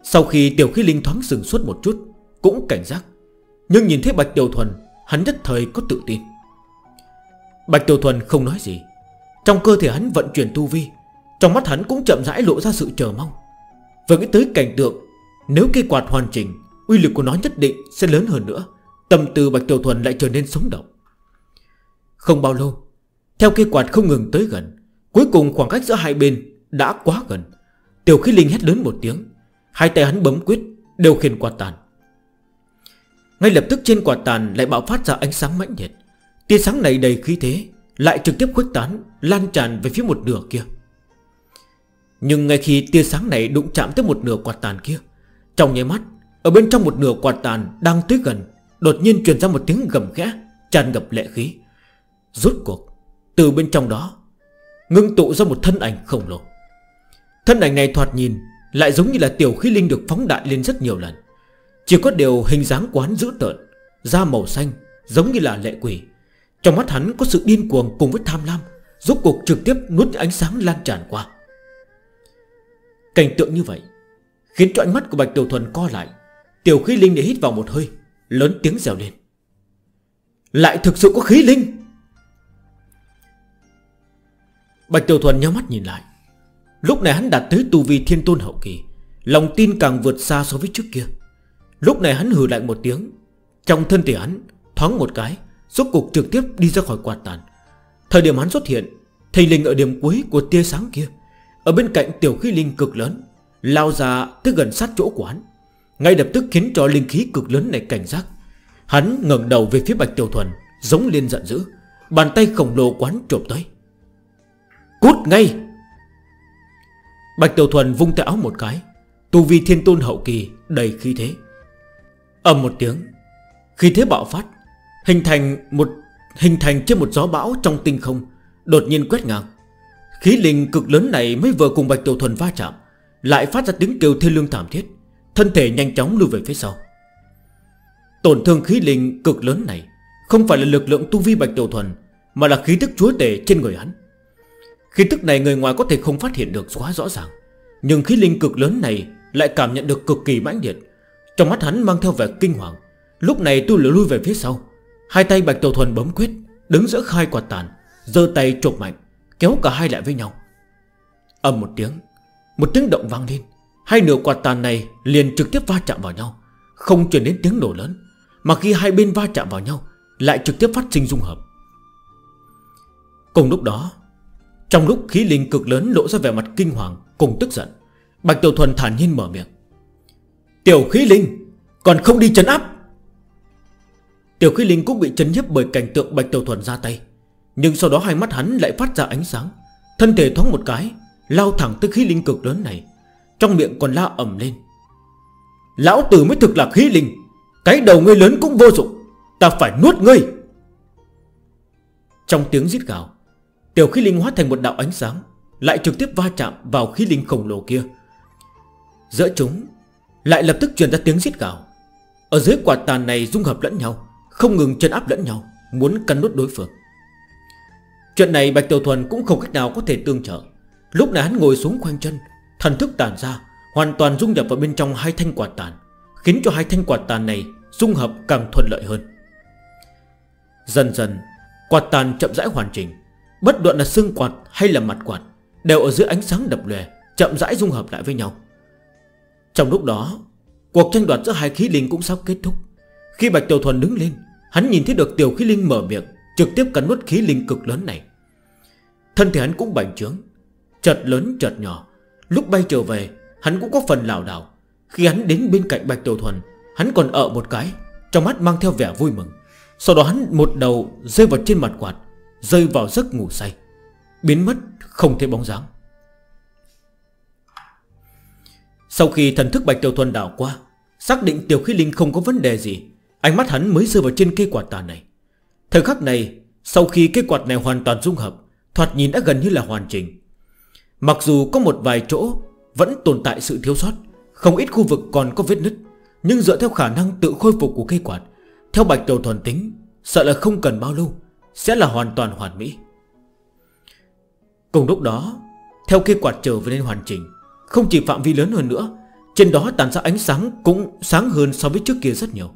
Sau khi tiểu khí linh thoáng sừng suốt một chút, Cũng cảnh giác. Nhưng nhìn thấy Bạch Tiểu Thuần, Hắn nhất thời có tự tin. Bạch Tiểu Thuần không nói gì. Trong cơ thể hắn vận chuyển tu vi, Trong mắt hắn cũng chậm rãi lộ ra sự chờ mong. Vừa nghĩ tới cảnh tượng, Nếu cây quạt hoàn chỉnh, Uy lực của nó nhất định sẽ lớn hơn nữa. Tâm tư Bạch Tiểu Thuần lại trở nên sống động. Không bao lâu, Theo cây quạt không ngừng tới gần, Cuối cùng khoảng cách giữa hai bên đã quá gần. Tiểu khí linh hét lớn một tiếng, Hai tay hắn bấm quyết, Đều khiến quạt tàn. Ngay lập tức trên quạt tàn lại bạo phát ra ánh sáng mãnh nhiệt Tia sáng này đầy khí thế, Lại trực tiếp khuếch tán, Lan tràn về phía một nửa kia. Nhưng ngay khi tia sáng này đụng chạm tới một nửa quạt tàn kia, Trong nháy mắt, Ở bên trong một nửa quạt tàn đang tới gần Đột nhiên truyền ra một tiếng gầm khẽ, Tràn ngập lệ khí. Rốt cuộc, Từ bên trong đó, Ngưng tụ ra một thân ảnh khổng lồ. Thân ảnh này thoạt nhìn Lại giống như là tiểu khí linh được phóng đại lên rất nhiều lần. Chỉ có điều hình dáng quán dữ tợn, Da màu xanh, Giống như là lệ quỷ. Trong mắt hắn có sự điên cuồng cùng với tham lam, Rốt cuộc trực tiếp nuốt ánh sáng lan tràn qua. Cảnh tượng như vậy Khiến cho ánh mắt của Bạch Tiểu Thuần co lại. Tiểu khí linh để hít vào một hơi Lớn tiếng dèo lên. Lại thực sự có khí linh. Bạch Tiểu Thuần nhắm mắt nhìn lại. Lúc này hắn đạt tới tu vi thiên tôn hậu kỳ, Lòng tin càng vượt xa so với trước kia. Lúc này hắn hừ lại một tiếng, Trong thân thể hắn Thoáng một cái, Rốt cục trực tiếp đi ra khỏi quạt tàn. Thời điểm hắn xuất hiện, Thầy Linh ở điểm cuối của tia sáng kia, Ở bên cạnh tiểu khí linh cực lớn, Lao ra tới gần sát chỗ của hắn. Ngay lập tức khiến cho linh khí cực lớn này cảnh giác. Hắn ngẩng đầu về phía Bạch Tiểu Thuần, Giống lên giận dữ, Bàn tay khổng lồ quán trộm tới. Cút ngay! Bạch Tiểu Thuần vung tay áo một cái, Tu vi thiên tôn hậu kỳ, đầy khí thế. Âm một tiếng, Khí thế bạo phát, Hình thành một, hình thành trên một gió bão trong tinh không, Đột nhiên quét ngang. Khí linh cực lớn này mới vừa cùng Bạch Tiểu Thuần va chạm, Lại phát ra tiếng kêu thê lương thảm thiết. Thân thể nhanh chóng lưu về phía sau. Tổn thương khí linh cực lớn này Không phải là lực lượng tu vi Bạch Tiểu Thuần, Mà là khí tức chúa tể trên người hắn. Khí tức này người ngoài có thể không phát hiện được quá rõ ràng, Nhưng khí linh cực lớn này Lại cảm nhận được cực kỳ mãnh liệt. Trong mắt hắn mang theo vẻ kinh hoàng. Lúc này tu lửa lui về phía sau, Hai tay Bạch Tiểu Thuần bấm quyết, Đứng giữa khai quạt tàn Dơ tay trộp mạnh, Kéo cả hai lại với nhau. Âm một tiếng Một tiếng động vang lên. Hai nửa quạt tàn này liền trực tiếp va chạm vào nhau. Không truyền đến tiếng nổ lớn, Mà khi hai bên va chạm vào nhau, Lại trực tiếp phát sinh dung hợp. Cùng lúc đó, Trong lúc khí linh cực lớn lộ ra vẻ mặt kinh hoàng Cùng tức giận, Bạch Tiểu Thuần thản nhiên mở miệng. Tiểu khí linh, Còn không đi chấn áp? Tiểu khí linh cũng bị chấn nhấp bởi cảnh tượng Bạch Tiểu Thuần ra tay, Nhưng sau đó hai mắt hắn lại phát ra ánh sáng, Thân thể thoáng một cái, Lao thẳng tới khí linh cực lớn này. Trong miệng còn la ẩm lên. Lão tử mới thực là khí linh, Cái đầu ngươi lớn cũng vô dụng, Ta phải nuốt ngươi. Trong tiếng giết gào, Tiểu khí linh hóa thành một đạo ánh sáng, Lại trực tiếp va chạm vào khí linh khổng lồ kia. Giữa chúng Lại lập tức truyền ra tiếng giết gào. Ở dưới quả tàn này dung hợp lẫn nhau, Không ngừng chân áp lẫn nhau, Muốn cắn nút đối phương. Chuyện này Bạch Tiểu Thuần cũng không cách nào có thể tương trợ. Lúc này hắn ngồi xuống khoanh chân Thần thức tản ra, Hoàn toàn dung nhập vào bên trong hai thanh quạt tàn, Khiến cho hai thanh quạt tàn này Dung hợp càng thuận lợi hơn. Dần dần, Quạt tàn chậm rãi hoàn chỉnh. Bất luận là xương quạt hay là mặt quạt, Đều ở giữa ánh sáng đập lè Chậm rãi dung hợp lại với nhau. Trong lúc đó, Cuộc tranh đoạt giữa hai khí linh cũng sắp kết thúc. Khi Bạch Tiểu Thuần đứng lên, Hắn nhìn thấy được Tiểu Khí Linh mở miệng, Trực tiếp cắn nuốt khí linh cực lớn này. Thân thể hắn cũng bành trướng Chật lớn chật nhỏ Lúc bay trở về, Hắn cũng có phần lào đảo. Khi hắn đến bên cạnh Bạch Tiểu Thuần, Hắn còn ở một cái, Trong mắt mang theo vẻ vui mừng. Sau đó hắn một đầu rơi vào trên mặt quạt, Rơi vào giấc ngủ say. Biến mất, không thấy bóng dáng. Sau khi thần thức Bạch Tiểu Thuần đảo qua, Xác định Tiểu Khí Linh không có vấn đề gì, Ánh mắt hắn mới rơi vào trên cây quạt tà này. Thời khắc này, Sau khi cây quạt này hoàn toàn dung hợp, Thoạt nhìn đã gần như là hoàn chỉnh. Mặc dù có một vài chỗ Vẫn tồn tại sự thiếu sót, Không ít khu vực còn có vết nứt, Nhưng dựa theo khả năng tự khôi phục của cây quạt, Theo bạch đầu thuần tính, Sợ là không cần bao lâu Sẽ là hoàn toàn hoàn mỹ. Cùng lúc đó, Theo cây quạt trở về nên hoàn chỉnh, Không chỉ phạm vi lớn hơn nữa, Trên đó tàn ra ánh sáng cũng sáng hơn so với trước kia rất nhiều.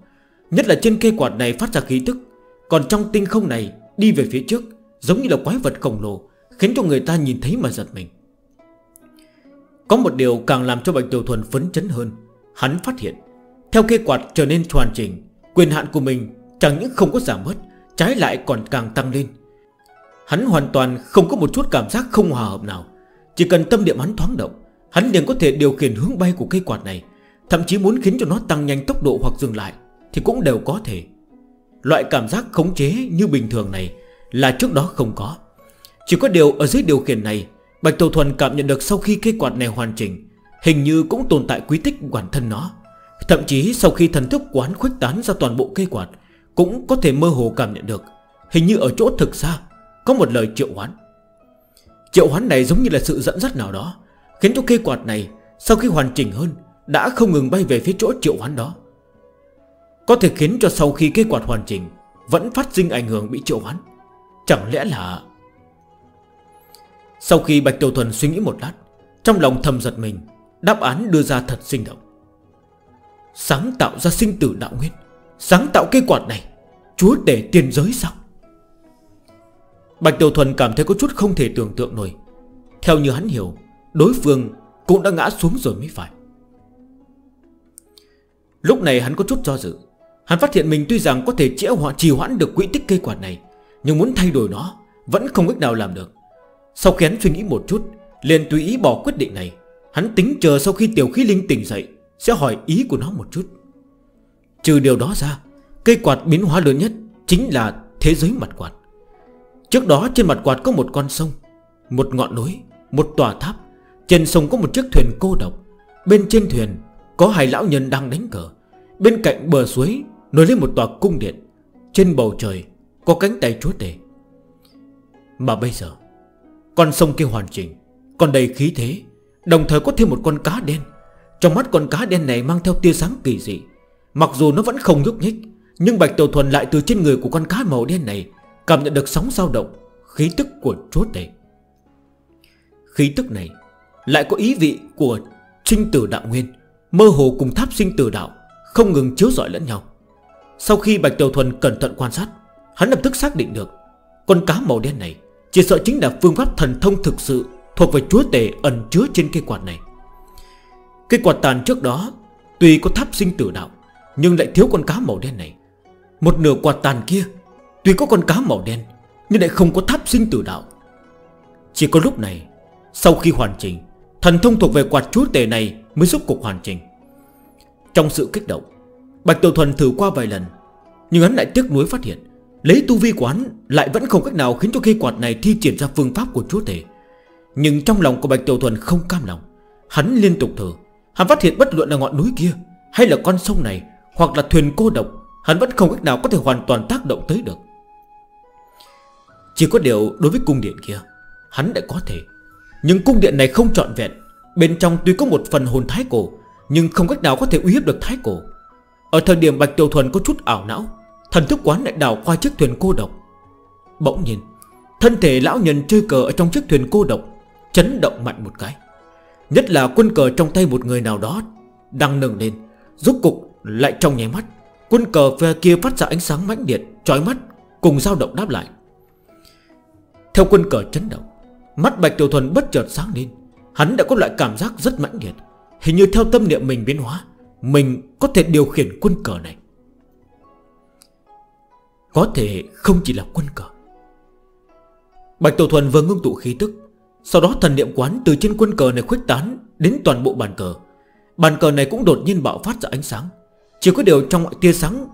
Nhất là trên cây quạt này phát ra khí tức, Còn trong tinh không này Đi về phía trước, Giống như là quái vật khổng lồ, Khiến cho người ta nhìn thấy mà giật mình. Có một điều càng làm cho Bạch Tiểu Thuần phấn chấn hơn. Hắn phát hiện, Theo kê quạt trở nên hoàn chỉnh, Quyền hạn của mình chẳng những không có giảm mất Trái lại còn càng tăng lên. Hắn hoàn toàn không có một chút cảm giác không hòa hợp nào. Chỉ cần tâm niệm hắn thoáng động, Hắn liền có thể điều khiển hướng bay của cây quạt này. Thậm chí muốn khiến cho nó tăng nhanh tốc độ hoặc dừng lại Thì cũng đều có thể. Loại cảm giác khống chế như bình thường này Là trước đó không có. Chỉ có điều ở dưới điều khiển này Bạch Tàu Thuần cảm nhận được sau khi cây quạt này hoàn chỉnh, Hình như cũng tồn tại quý tích bản thân nó. Thậm chí sau khi thần thức quán khuếch tán ra toàn bộ cây quạt, Cũng có thể mơ hồ cảm nhận được. Hình như ở chỗ thực xa Có một lời triệu hoán. Triệu hoán này giống như là sự dẫn dắt nào đó, Khiến cho cây quạt này, Sau khi hoàn chỉnh hơn, Đã không ngừng bay về phía chỗ triệu hoán đó. Có thể khiến cho sau khi cây quạt hoàn chỉnh, Vẫn phát sinh ảnh hưởng bị triệu hoán. Chẳng lẽ là sau khi Bạch Tiểu Thuần suy nghĩ một lát, Trong lòng thầm giật mình, Đáp án đưa ra thật sinh động. Sáng tạo ra sinh tử đạo nguyên, Sáng tạo cây quạt này, Chúa tể tiền giới sao? Bạch Tiểu Thuần cảm thấy có chút không thể tưởng tượng nổi. Theo như hắn hiểu, Đối phương cũng đã ngã xuống rồi mới phải. Lúc này hắn có chút do dự. Hắn phát hiện mình tuy rằng có thể trễ hoạn trì hoãn được quỹ tích cây quạt này, Nhưng muốn thay đổi nó Vẫn không cách nào làm được. Sau khi hắn suy nghĩ một chút, Liền tùy ý bỏ quyết định này. Hắn tính chờ sau khi tiểu khí linh tỉnh dậy, Sẽ hỏi ý của nó một chút. Trừ điều đó ra, Cây quạt biến hóa lớn nhất Chính là thế giới mặt quạt. Trước đó trên mặt quạt có một con sông, Một ngọn núi, Một tòa tháp. Trên sông có một chiếc thuyền cô độc. Bên trên thuyền có hai lão nhân đang đánh cờ. Bên cạnh bờ suối nổi lên một tòa cung điện. Trên bầu trời có cánh tay chúa tể. Mà bây giờ con sông kia hoàn chỉnh. Còn đầy khí thế, Đồng thời có thêm một con cá đen. Trong mắt con cá đen này mang theo tia sáng kỳ dị. Mặc dù nó vẫn không nhúc nhích, Nhưng Bạch Tiểu Thuần lại từ trên người của con cá màu đen này Cảm nhận được sóng dao động, Khí tức của chúa tể. Khí tức này Lại có ý vị của sinh tử đạo nguyên, Mơ hồ cùng tháp sinh tử đạo Không ngừng chiếu dọi lẫn nhau. Sau khi Bạch Tiểu Thuần cẩn thận quan sát, Hắn lập tức xác định được Con cá màu đen này chỉ sợ chính là phương pháp thần thông thực sự Thuộc về chúa tể ẩn chứa trên cây quạt này. Cây quạt tàn trước đó Tuy có tháp sinh tử đạo, Nhưng lại thiếu con cá màu đen này. Một nửa quạt tàn kia Tuy có con cá màu đen, Nhưng lại không có tháp sinh tử đạo. Chỉ có lúc này, Sau khi hoàn chỉnh, Thần thông thuộc về quạt chúa tể này Mới giúp cuộc hoàn chỉnh. Trong sự kích động, Bạch Tiểu Thuần thử qua vài lần, Nhưng hắn lại tiếc nuối phát hiện Lấy tu vi của hắn Lại vẫn không cách nào khiến cho cây quạt này Thi triển ra phương pháp của chúa thể Nhưng trong lòng của Bạch Tiểu Thuần không cam lòng. Hắn liên tục thử Hắn phát hiện bất luận là ngọn núi kia Hay là con sông này Hoặc là thuyền cô độc, Hắn vẫn không cách nào có thể hoàn toàn tác động tới được. Chỉ có điều đối với cung điện kia, Hắn đã có thể. Nhưng cung điện này không trọn vẹn. Bên trong tuy có một phần hồn thái cổ, Nhưng không cách nào có thể uy hiếp được thái cổ. Ở thời điểm Bạch Tiểu Thuần có chút ảo não Thần thức quán lại đảo qua chiếc thuyền cô độc. Bỗng nhiên, Thân thể lão nhân chơi cờ ở trong chiếc thuyền cô độc, Chấn động mạnh một cái. Nhất là quân cờ trong tay một người nào đó Đang nâng lên, Rốt cục lại trong nháy mắt, Quân cờ phe kia phát ra ánh sáng mãnh liệt Trói mắt, cùng dao động đáp lại. Theo quân cờ chấn động, Mắt Bạch Tiểu Thuần bất chợt sáng lên. Hắn đã có loại cảm giác rất mãnh liệt. Hình như theo tâm niệm mình biến hóa, Mình có thể điều khiển quân cờ này. Có thể không chỉ là quân cờ. Bạch Tổ Thuần vừa ngưng tụ khí tức, Sau đó thần niệm quán từ trên quân cờ này khuếch tán Đến toàn bộ bàn cờ. Bàn cờ này cũng đột nhiên bạo phát ra ánh sáng. Chỉ có điều trong mọi tia sáng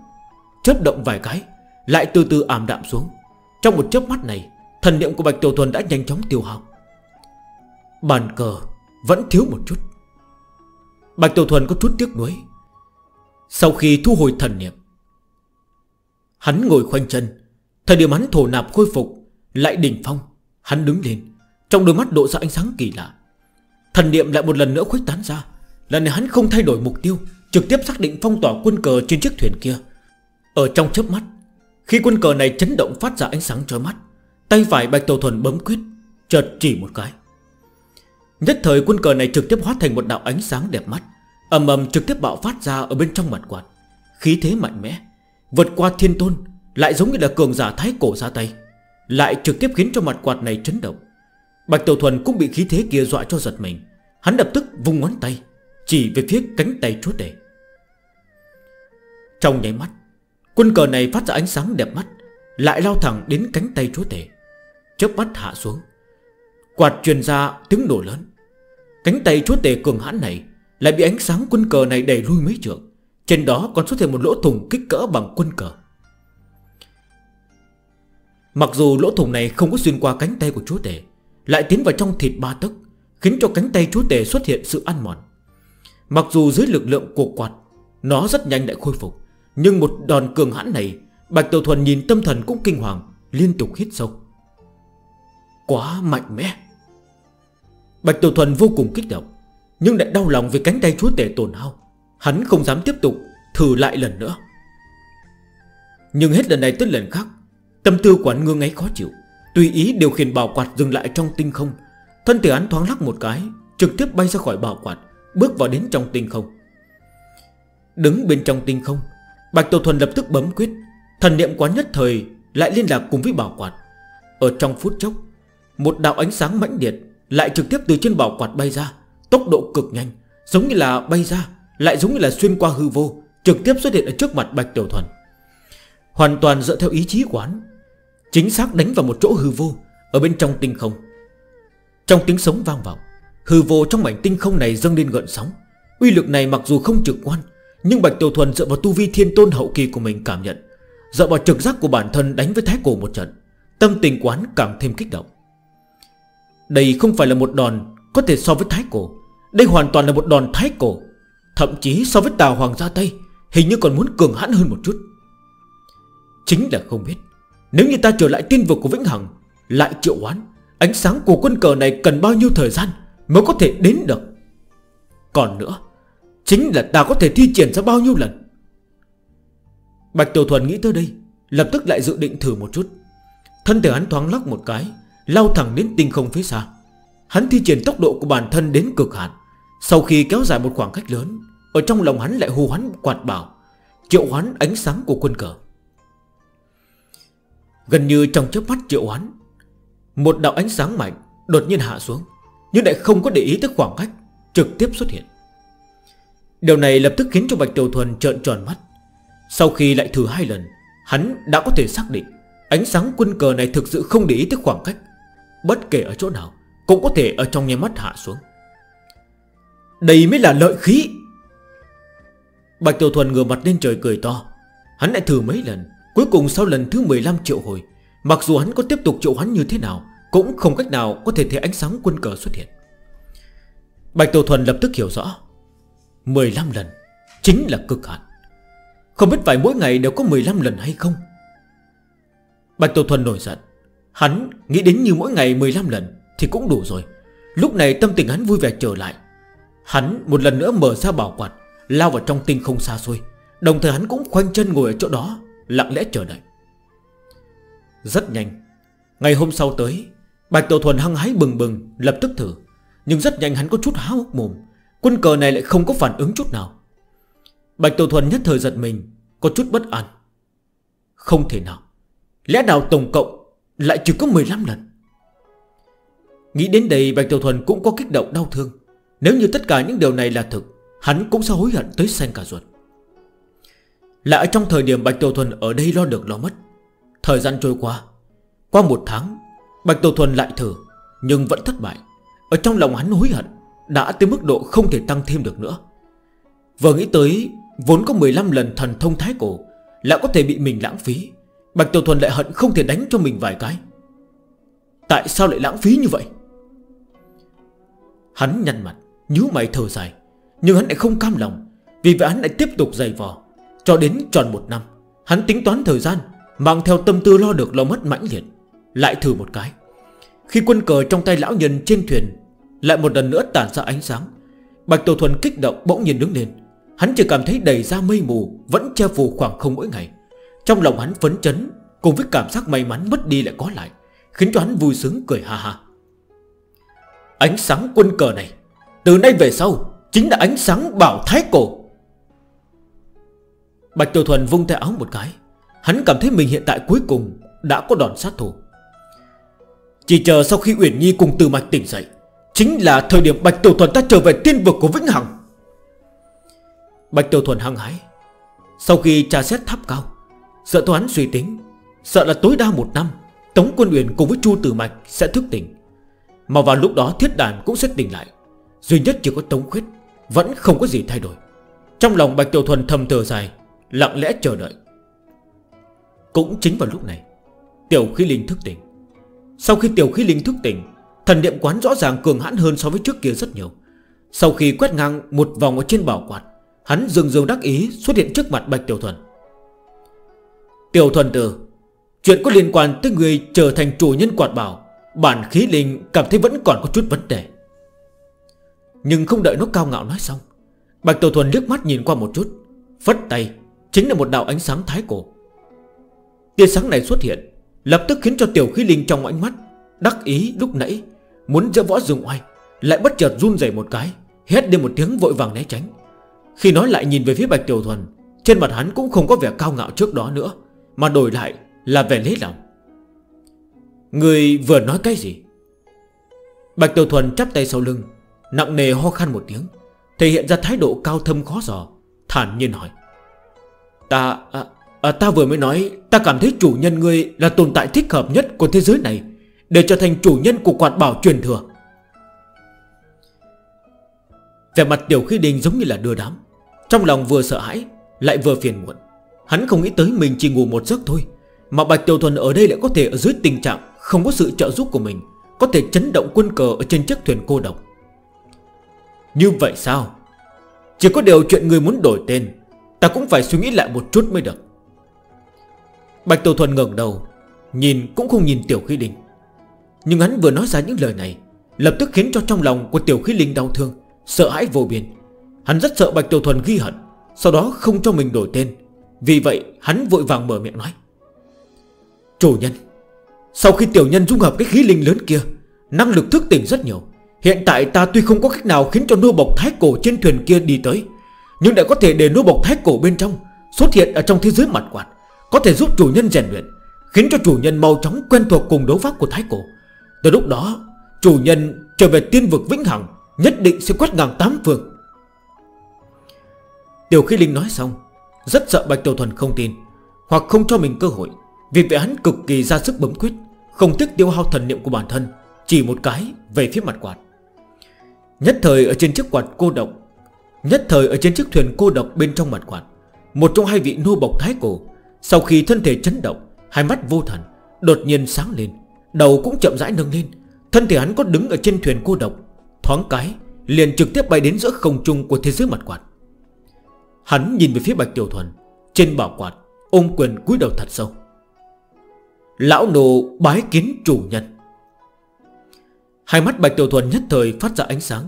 chớp động vài cái, Lại từ từ ảm đạm xuống. Trong một chớp mắt này, Thần niệm của Bạch Tiểu Thuần đã nhanh chóng tiêu hao. Bàn cờ vẫn thiếu một chút. Bạch Tiểu Thuần có chút tiếc nuối. Sau khi thu hồi thần niệm Hắn ngồi khoanh chân. Thời điểm hắn thổ nạp khôi phục, Lại đỉnh phong. Hắn đứng lên. Trong đôi mắt độ ra ánh sáng kỳ lạ. Thần niệm lại một lần nữa khuếch tán ra. Lần này hắn không thay đổi mục tiêu, Trực tiếp xác định phong tỏa quân cờ trên chiếc thuyền kia. Ở trong chớp mắt, Khi quân cờ này chấn động phát ra ánh sáng chói mắt, Tay phải Bạch Tàu Thuần bấm quyết, Chợt chỉ một cái. Nhất thời quân cờ này trực tiếp hóa thành một đạo ánh sáng đẹp mắt, ầm ầm trực tiếp bạo phát ra ở bên trong mặt quạt. Khí thế mạnh mẽ. Vượt qua thiên tôn, Lại giống như là cường giả thái cổ ra tay, Lại trực tiếp khiến cho mặt quạt này chấn động. Bạch Tiểu Thuần cũng bị khí thế kia dọa cho giật mình. Hắn lập tức vung ngón tay, Chỉ về phía cánh tay chúa tể. Trong nháy mắt, Quân cờ này phát ra ánh sáng đẹp mắt, Lại lao thẳng đến cánh tay chúa tể. Chớp mắt hạ xuống, Quạt truyền ra tiếng nổ lớn. Cánh tay chúa tể cường hãn này Lại bị ánh sáng quân cờ này đẩy lui mấy trường trên đó còn xuất hiện một lỗ thùng kích cỡ bằng quân cờ. Mặc dù lỗ thùng này không có xuyên qua cánh tay của chúa tể, Lại tiến vào trong thịt ba tấc, Khiến cho cánh tay chúa tể xuất hiện sự ăn mòn. Mặc dù dưới lực lượng của quạt, Nó rất nhanh lại khôi phục, Nhưng một đòn cường hãn này, Bạch Tiểu Thuần nhìn tâm thần cũng kinh hoàng, Liên tục hít sâu. Quá mạnh mẽ! Bạch Tiểu Thuần vô cùng kích động, Nhưng lại đau lòng vì cánh tay chúa tể tổn hao. Hắn không dám tiếp tục Thử lại lần nữa. Nhưng hết lần này tới lần khác, Tâm tư của anh ngương ấy khó chịu. Tùy ý điều khiển bảo quạt dừng lại trong tinh không. Thân thể hắn thoáng lắc một cái, Trực tiếp bay ra khỏi bảo quạt, Bước vào đến trong tinh không. Đứng bên trong tinh không, Bạch Tổ Thuần lập tức bấm quyết. Thần niệm quán nhất thời lại liên lạc cùng với bảo quạt. Ở trong phút chốc, Một đạo ánh sáng mãnh liệt Lại trực tiếp từ trên bảo quạt bay ra, Tốc độ cực nhanh, Giống như là bay ra. Lại giống như là xuyên qua hư vô, Trực tiếp xuất hiện ở trước mặt Bạch Tiểu Thuần. Hoàn toàn dựa theo ý chí quán Chính xác đánh vào một chỗ hư vô Ở bên trong tinh không. Trong tiếng sống vang vọng Hư vô trong mảnh tinh không này dâng lên gợn sóng. Uy lực này mặc dù không trực quan, Nhưng Bạch Tiểu Thuần dựa vào tu vi thiên tôn hậu kỳ của mình cảm nhận, Dựa vào trực giác của bản thân đánh với thái cổ một trận, Tâm tình quán càng thêm kích động. Đây không phải là một đòn Có thể so với thái cổ, Đây hoàn toàn là một đòn thái cổ. Thậm chí so với tào hoàng ra tay Hình như còn muốn cường hãn hơn một chút. Chính là không biết, Nếu như ta trở lại tiên vực của Vĩnh Hằng, Lại triệu oán Ánh sáng của quân cờ này cần bao nhiêu thời gian Mới có thể đến được? Còn nữa, Chính là ta có thể thi triển ra bao nhiêu lần? Bạch Tiểu Thuần nghĩ tới đây, Lập tức lại dự định thử một chút. Thân thể hắn thoáng lắc một cái, Lao thẳng đến tinh không phía xa. Hắn thi triển tốc độ của bản thân đến cực hạn, Sau khi kéo dài một khoảng cách lớn ở trong lòng hắn lại hù hắn quạt bảo, Triệu hoán, ánh sáng của quân cờ. Gần như trong chớp mắt triệu hoán, Một đạo ánh sáng mạnh Đột nhiên hạ xuống, Nhưng lại không có để ý tới khoảng cách Trực tiếp xuất hiện. Điều này lập tức khiến cho Bạch Tiểu Thuần trợn tròn mắt. Sau khi lại thử hai lần, Hắn đã có thể xác định Ánh sáng quân cờ này thực sự không để ý tới khoảng cách, Bất kể ở chỗ nào Cũng có thể ở trong nhà mắt hạ xuống. Đây mới là lợi khí. Bạch Tiểu Thuần ngửa mặt lên trời cười to. Hắn lại thử mấy lần, Cuối cùng sau lần thứ 15 triệu hồi, Mặc dù hắn có tiếp tục triệu hắn như thế nào, Cũng không cách nào có thể thấy ánh sáng quân cờ xuất hiện. Bạch Tiểu Thuần lập tức hiểu rõ 15 lần Chính là cực hạn. Không biết phải mỗi ngày đều có 15 lần hay không? Bạch Tiểu Thuần nổi giận. Hắn nghĩ đến như mỗi ngày 15 lần Thì cũng đủ rồi. Lúc này tâm tình hắn vui vẻ trở lại. Hắn một lần nữa mở ra bảo quạt Lao vào trong tinh không xa xôi. Đồng thời hắn cũng khoanh chân ngồi ở chỗ đó, Lặng lẽ chờ đợi. Rất nhanh, Ngày hôm sau tới, Bạch Tổ Thuần hăng hái bừng bừng, lập tức thử. Nhưng rất nhanh hắn có chút há hốc mồm, Quân cờ này lại không có phản ứng chút nào. Bạch Tổ Thuần nhất thời giật mình, Có chút bất an. Không thể nào, Lẽ nào tổng cộng lại chỉ có 15 lần? Nghĩ đến đây, Bạch Tiểu Thuần cũng có kích động đau thương. Nếu như tất cả những điều này là thực Hắn cũng sẽ hối hận tới xanh cả ruột. Lại trong thời điểm Bạch Tiểu Thuần ở đây lo được lo mất, Thời gian trôi qua Qua một tháng, Bạch Tiểu Thuần lại thử, Nhưng vẫn thất bại. Ở trong lòng hắn hối hận Đã tới mức độ không thể tăng thêm được nữa. Vừa nghĩ tới Vốn có 15 lần thần thông thái cổ Lại có thể bị mình lãng phí, Bạch Tiểu Thuần lại hận không thể đánh cho mình vài cái. Tại sao lại lãng phí như vậy? Hắn nhăn mặt Nhú mày thở dài. Nhưng hắn lại không cam lòng, Vì vậy hắn lại tiếp tục dày vò. Cho đến tròn một năm, Hắn tính toán thời gian, Mang theo tâm tư lo được lo mất mãnh liệt, Lại thử một cái. Khi quân cờ trong tay lão nhân trên thuyền Lại một lần nữa tản ra ánh sáng, Bạch Tổ Thuần kích động bỗng nhiên đứng lên. Hắn chỉ cảm thấy đầy ra mây mù, Vẫn che phủ khoảng không mỗi ngày. Trong lòng hắn phấn chấn, Cùng với cảm giác may mắn mất đi lại có lại, Khiến cho hắn vui sướng cười ha ha. Ánh sáng quân cờ này, Từ nay về sau Chính là ánh sáng bảo thái cổ. Bạch Tiểu Thuần vung tay áo một cái. Hắn cảm thấy mình hiện tại cuối cùng Đã có đòn sát thủ. Chỉ chờ sau khi Uyển Nhi cùng Từ Mạch tỉnh dậy, Chính là thời điểm Bạch Tiểu Thuần ta trở về tiên vực của Vĩnh Hằng. Bạch Tiểu Thuần hăng hái. Sau khi trà xét tháp cao, Sợ toán suy tính, Sợ là tối đa một năm, Tống quân Uyển cùng với Chu từ Mạch sẽ thức tỉnh. Mà vào lúc đó thiết đàn cũng sẽ tỉnh lại. Duy nhất chỉ có Tống Khuyết. Vẫn không có gì thay đổi. Trong lòng Bạch Tiểu Thuần thầm thờ dài, Lặng lẽ chờ đợi. Cũng chính vào lúc này, Tiểu khí linh thức tỉnh. Sau khi tiểu khí linh thức tỉnh, Thần niệm quán rõ ràng cường hãn hơn so với trước kia rất nhiều. Sau khi quét ngang một vòng ở trên bảo quạt, Hắn dường dường đắc ý xuất hiện trước mặt Bạch Tiểu Thuần. Tiểu Thuần từ Chuyện có liên quan tới người trở thành chủ nhân quạt bảo, Bản khí linh cảm thấy vẫn còn có chút vấn đề. Nhưng không đợi nó cao ngạo nói xong, Bạch Tổ Thuần liếc mắt nhìn qua một chút, Phất tay, Chính là một đạo ánh sáng thái cổ. Tia sáng này xuất hiện, Lập tức khiến cho tiểu khí linh trong ánh mắt, Đắc ý lúc nãy, Muốn giỡn võ dùng oai, Lại bất chợt run dày một cái, Hét đi một tiếng vội vàng né tránh. Khi nói lại nhìn về phía Bạch Tiểu Thuần, Trên mặt hắn cũng không có vẻ cao ngạo trước đó nữa, Mà đổi lại là vẻ lấy lòng. Người vừa nói cái gì? Bạch Tiểu Thuần chắp tay sau lưng Nặng nề ho khan một tiếng Thể hiện ra thái độ cao thâm khó giò Thản nhiên hỏi. Ta à, à, ta vừa mới nói Ta cảm thấy chủ nhân ngươi là tồn tại thích hợp nhất của thế giới này Để trở thành chủ nhân của quạt bảo truyền thừa. Về mặt tiểu khí đình giống như là đưa đám Trong lòng vừa sợ hãi Lại vừa phiền muộn. Hắn không nghĩ tới mình chỉ ngủ một giấc thôi Mà Bạch Tiểu Thuần ở đây lại có thể ở dưới tình trạng Không có sự trợ giúp của mình Có thể chấn động quân cờ ở trên chiếc thuyền cô độc. Như vậy sao? Chỉ có điều chuyện người muốn đổi tên, Ta cũng phải suy nghĩ lại một chút mới được. Bạch Tiểu Thuần ngẩng đầu, Nhìn cũng không nhìn Tiểu Khí Linh. Nhưng hắn vừa nói ra những lời này, Lập tức khiến cho trong lòng của Tiểu Khí Linh đau thương, Sợ hãi vô biên. Hắn rất sợ Bạch Tiểu Thuần ghi hận, Sau đó không cho mình đổi tên. Vì vậy, hắn vội vàng mở miệng nói. Chủ nhân, Sau khi Tiểu Nhân dung hợp cái khí linh lớn kia, Năng lực thức tỉnh rất nhiều Hiện tại ta tuy không có cách nào khiến cho nua bọc thái cổ trên thuyền kia đi tới, Nhưng đã có thể để nua bọc thái cổ bên trong Xuất hiện ở trong thế giới mặt quạt, Có thể giúp chủ nhân rèn luyện, Khiến cho chủ nhân mau chóng quen thuộc cùng đấu pháp của thái cổ. Từ lúc đó, Chủ nhân trở về tiên vực vĩnh hằng, Nhất định sẽ quét ngang tám phương. Tiểu khi Linh nói xong, Rất sợ Bạch Tiểu Thuần không tin, Hoặc không cho mình cơ hội, Vì vậy hắn cực kỳ ra sức bấm quyết, Không tiếc tiêu hao thần niệm của bản thân, Chỉ một cái về phía mặt quạt. Nhất thời ở trên chiếc quạt cô độc. Nhất thời ở trên chiếc thuyền cô độc bên trong mặt quạt. Một trong hai vị nô bộc thái cổ, Sau khi thân thể chấn động, Hai mắt vô thần, Đột nhiên sáng lên. Đầu cũng chậm rãi nâng lên. Thân thể hắn có đứng ở trên thuyền cô độc. Thoáng cái, Liền trực tiếp bay đến giữa không trung của thế giới mặt quạt. Hắn nhìn về phía Bạch Tiểu Thuần, Trên bảo quạt, Ôm quyền cúi đầu thật sâu. Lão nô bái kiến chủ nhân. Hai mắt Bạch Tiểu Thuần nhất thời phát ra ánh sáng.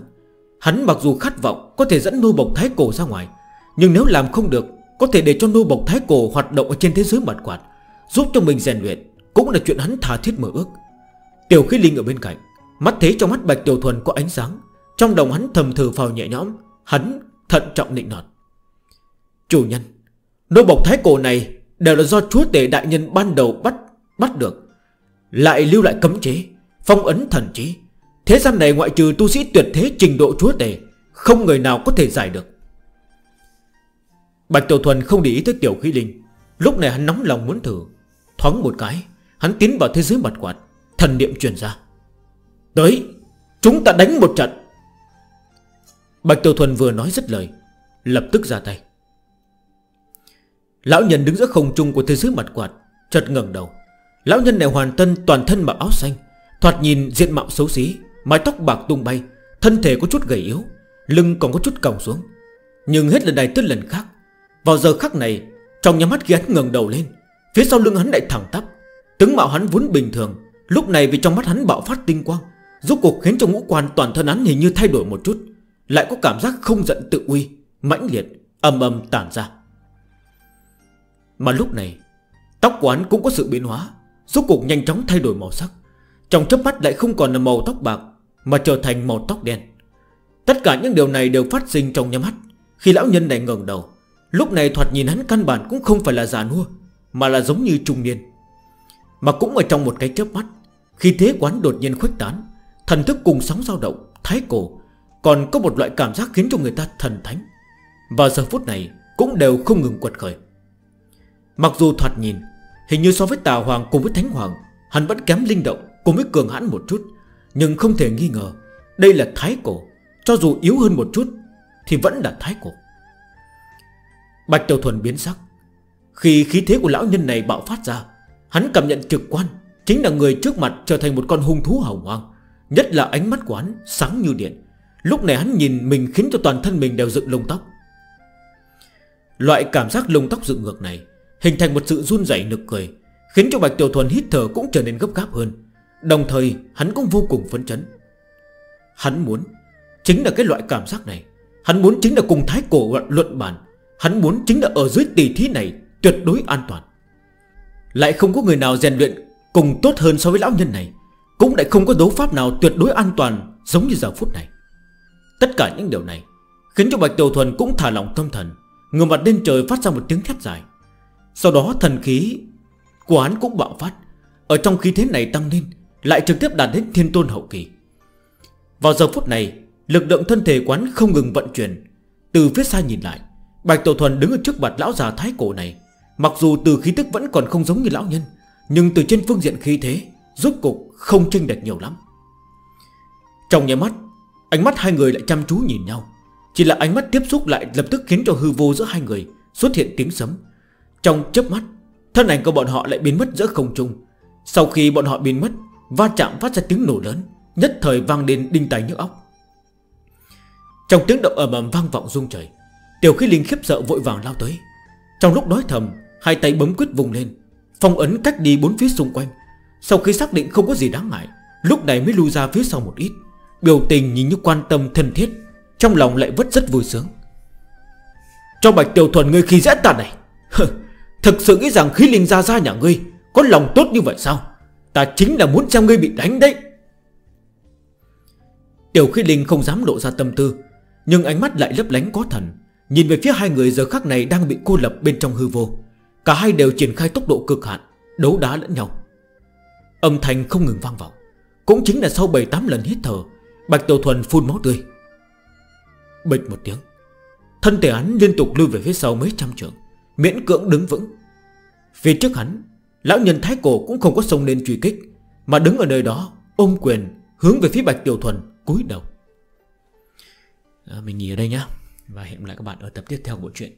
Hắn mặc dù khát vọng Có thể dẫn nô bộc thái cổ ra ngoài, Nhưng nếu làm không được, Có thể để cho nô bộc thái cổ hoạt động ở trên thế giới mặt quạt, Giúp cho mình rèn luyện, Cũng là chuyện hắn thà thiết mơ ước. Tiểu khí linh ở bên cạnh, Mắt thấy trong mắt Bạch Tiểu Thuần có ánh sáng, Trong đồng hắn thầm thử vào nhẹ nhõm, Hắn thận trọng nịnh nọt. Chủ nhân, Nô bộc thái cổ này đều là do chúa tể đại nhân ban đầu bắt bắt được, Lại lưu lại cấm chế, Phong ấn thần trí Thế gian này ngoại trừ tu sĩ tuyệt thế trình độ chúa tể, Không người nào có thể giải được. Bạch Tiểu Thuần không để ý tới Tiểu Khí Linh. Lúc này hắn nóng lòng muốn thử. Thoáng một cái, Hắn tiến vào thế giới mặt quạt, Thần niệm truyền ra. Tới, Chúng ta đánh một trận. Bạch Tiểu Thuần vừa nói rất lời, Lập tức ra tay. Lão nhân đứng giữa không trung của thế giới mặt quạt, Chợt ngẩng đầu. Lão nhân này hoàn tân toàn thân mặc áo xanh, Thoạt nhìn diện mạo xấu xí Mái tóc bạc tung bay, Thân thể có chút gầy yếu, Lưng còn có chút còng xuống. Nhưng hết lần này tới lần khác, Vào giờ khắc này, Trong nhà mắt khi hắn ngần đầu lên, Phía sau lưng hắn lại thẳng tắp. Tướng mạo hắn vốn bình thường, Lúc này vì trong mắt hắn bạo phát tinh quang, Rốt cuộc khiến cho ngũ quan toàn thân hắn hình như thay đổi một chút, Lại có cảm giác không giận tự uy, Mãnh liệt Âm âm tản ra. Mà lúc này, Tóc của hắn cũng có sự biến hóa, Rốt cuộc nhanh chóng thay đổi màu sắc. Trong chấp mắt lại không còn là màu tóc bạc mà trở thành màu tóc đen. Tất cả những điều này đều phát sinh trong nhắm mắt. Khi lão nhân này ngẩng đầu Lúc này thoạt nhìn hắn căn bản cũng không phải là già nua Mà là giống như trung niên. Mà cũng ở trong một cái chớp mắt Khi thế quán đột nhiên khuếch tán Thần thức cùng sóng dao động, thái cổ Còn có một loại cảm giác khiến cho người ta thần thánh. Và giờ phút này Cũng đều không ngừng quật khởi. Mặc dù thoạt nhìn Hình như so với Tà Hoàng cùng với Thánh Hoàng Hắn vẫn kém linh động cùng với Cường Hãn một chút. Nhưng không thể nghi ngờ, Đây là thái cổ. Cho dù yếu hơn một chút, Thì vẫn là thái cổ. Bạch Tiểu Thuần biến sắc. Khi khí thế của lão nhân này bạo phát ra, Hắn cảm nhận trực quan, Chính là người trước mặt trở thành một con hung thú hồng hoang, Nhất là ánh mắt của hắn sáng như điện. Lúc này hắn nhìn mình khiến cho toàn thân mình đều dựng lông tóc. Loại cảm giác lông tóc dựng ngược này Hình thành một sự run dày nực cười, Khiến cho Bạch Tiểu Thuần hít thở cũng trở nên gấp gáp hơn. Đồng thời, hắn cũng vô cùng phấn chấn. Hắn muốn Chính là cái loại cảm giác này. Hắn muốn chính là cùng thái cổ luận bản. Hắn muốn chính là ở dưới tỷ thí này Tuyệt đối an toàn. Lại không có người nào rèn luyện Cùng tốt hơn so với lão nhân này, Cũng lại không có đấu pháp nào tuyệt đối an toàn Giống như giờ phút này. Tất cả những điều này Khiến cho Bạch Tiểu Thuần cũng thả lỏng tâm thần Ngừa mặt lên trời phát ra một tiếng thét dài. Sau đó thần khí của hắn cũng bạo phát, Ở trong khí thế này tăng lên lại trực tiếp đạt đến thiên tôn hậu kỳ. Vào giờ phút này, Lực lượng thân thể quán không ngừng vận chuyển. Từ phía xa nhìn lại, Bạch Tổ Thuần đứng ở trước mặt lão già thái cổ này. Mặc dù từ khí tức vẫn còn không giống như lão nhân, Nhưng từ trên phương diện khí thế, Rốt cục không chênh đệch nhiều lắm. Trong nhà mắt, Ánh mắt hai người lại chăm chú nhìn nhau. Chỉ là ánh mắt tiếp xúc lại lập tức khiến cho hư vô giữa hai người Xuất hiện tiếng sấm. Trong chớp mắt, Thân ảnh của bọn họ lại biến mất giữa không trung. Sau khi bọn họ biến mất Va chạm phát ra tiếng nổ lớn, Nhất thời vang đến đinh tay nhức óc. Trong tiếng động ầm ầm vang vọng rung trời, Tiểu khí linh khiếp sợ vội vàng lao tới. Trong lúc đói thầm, Hai tay bấm quyết vùng lên, Phong ấn cách đi bốn phía xung quanh. Sau khi xác định không có gì đáng ngại, Lúc này mới lưu ra phía sau một ít. Biểu tình nhìn như quan tâm thân thiết, Trong lòng lại vất rất vui sướng. Cho bạch tiểu thuần ngươi khi dễ ta này. Thực sự nghĩ rằng khí linh ra ra nhà ngươi Có lòng tốt như vậy sao? Ta chính là muốn xem ngươi bị đánh đấy. Tiểu khí linh không dám lộ ra tâm tư, Nhưng ánh mắt lại lấp lánh có thần, Nhìn về phía hai người giờ khắc này đang bị cô lập bên trong hư vô. Cả hai đều triển khai tốc độ cực hạn, Đấu đá lẫn nhau. Âm thanh không ngừng vang vọng, Cũng chính là sau 7-8 lần hít thở, Bạch Tiểu Thuần phun máu tươi. Bịch một tiếng, Thân thể hắn liên tục lưu về phía sau mấy trăm trường Miễn cưỡng đứng vững. Phía trước hắn Lão nhân thái cổ cũng không có sông lên truy kích Mà đứng ở nơi đó Ôm quyền hướng về phía Bạch Tiểu Thuần cúi đầu. À, Mình nghỉ ở đây nhé Và hẹn gặp lại các bạn ở tập tiếp theo của bộ truyện.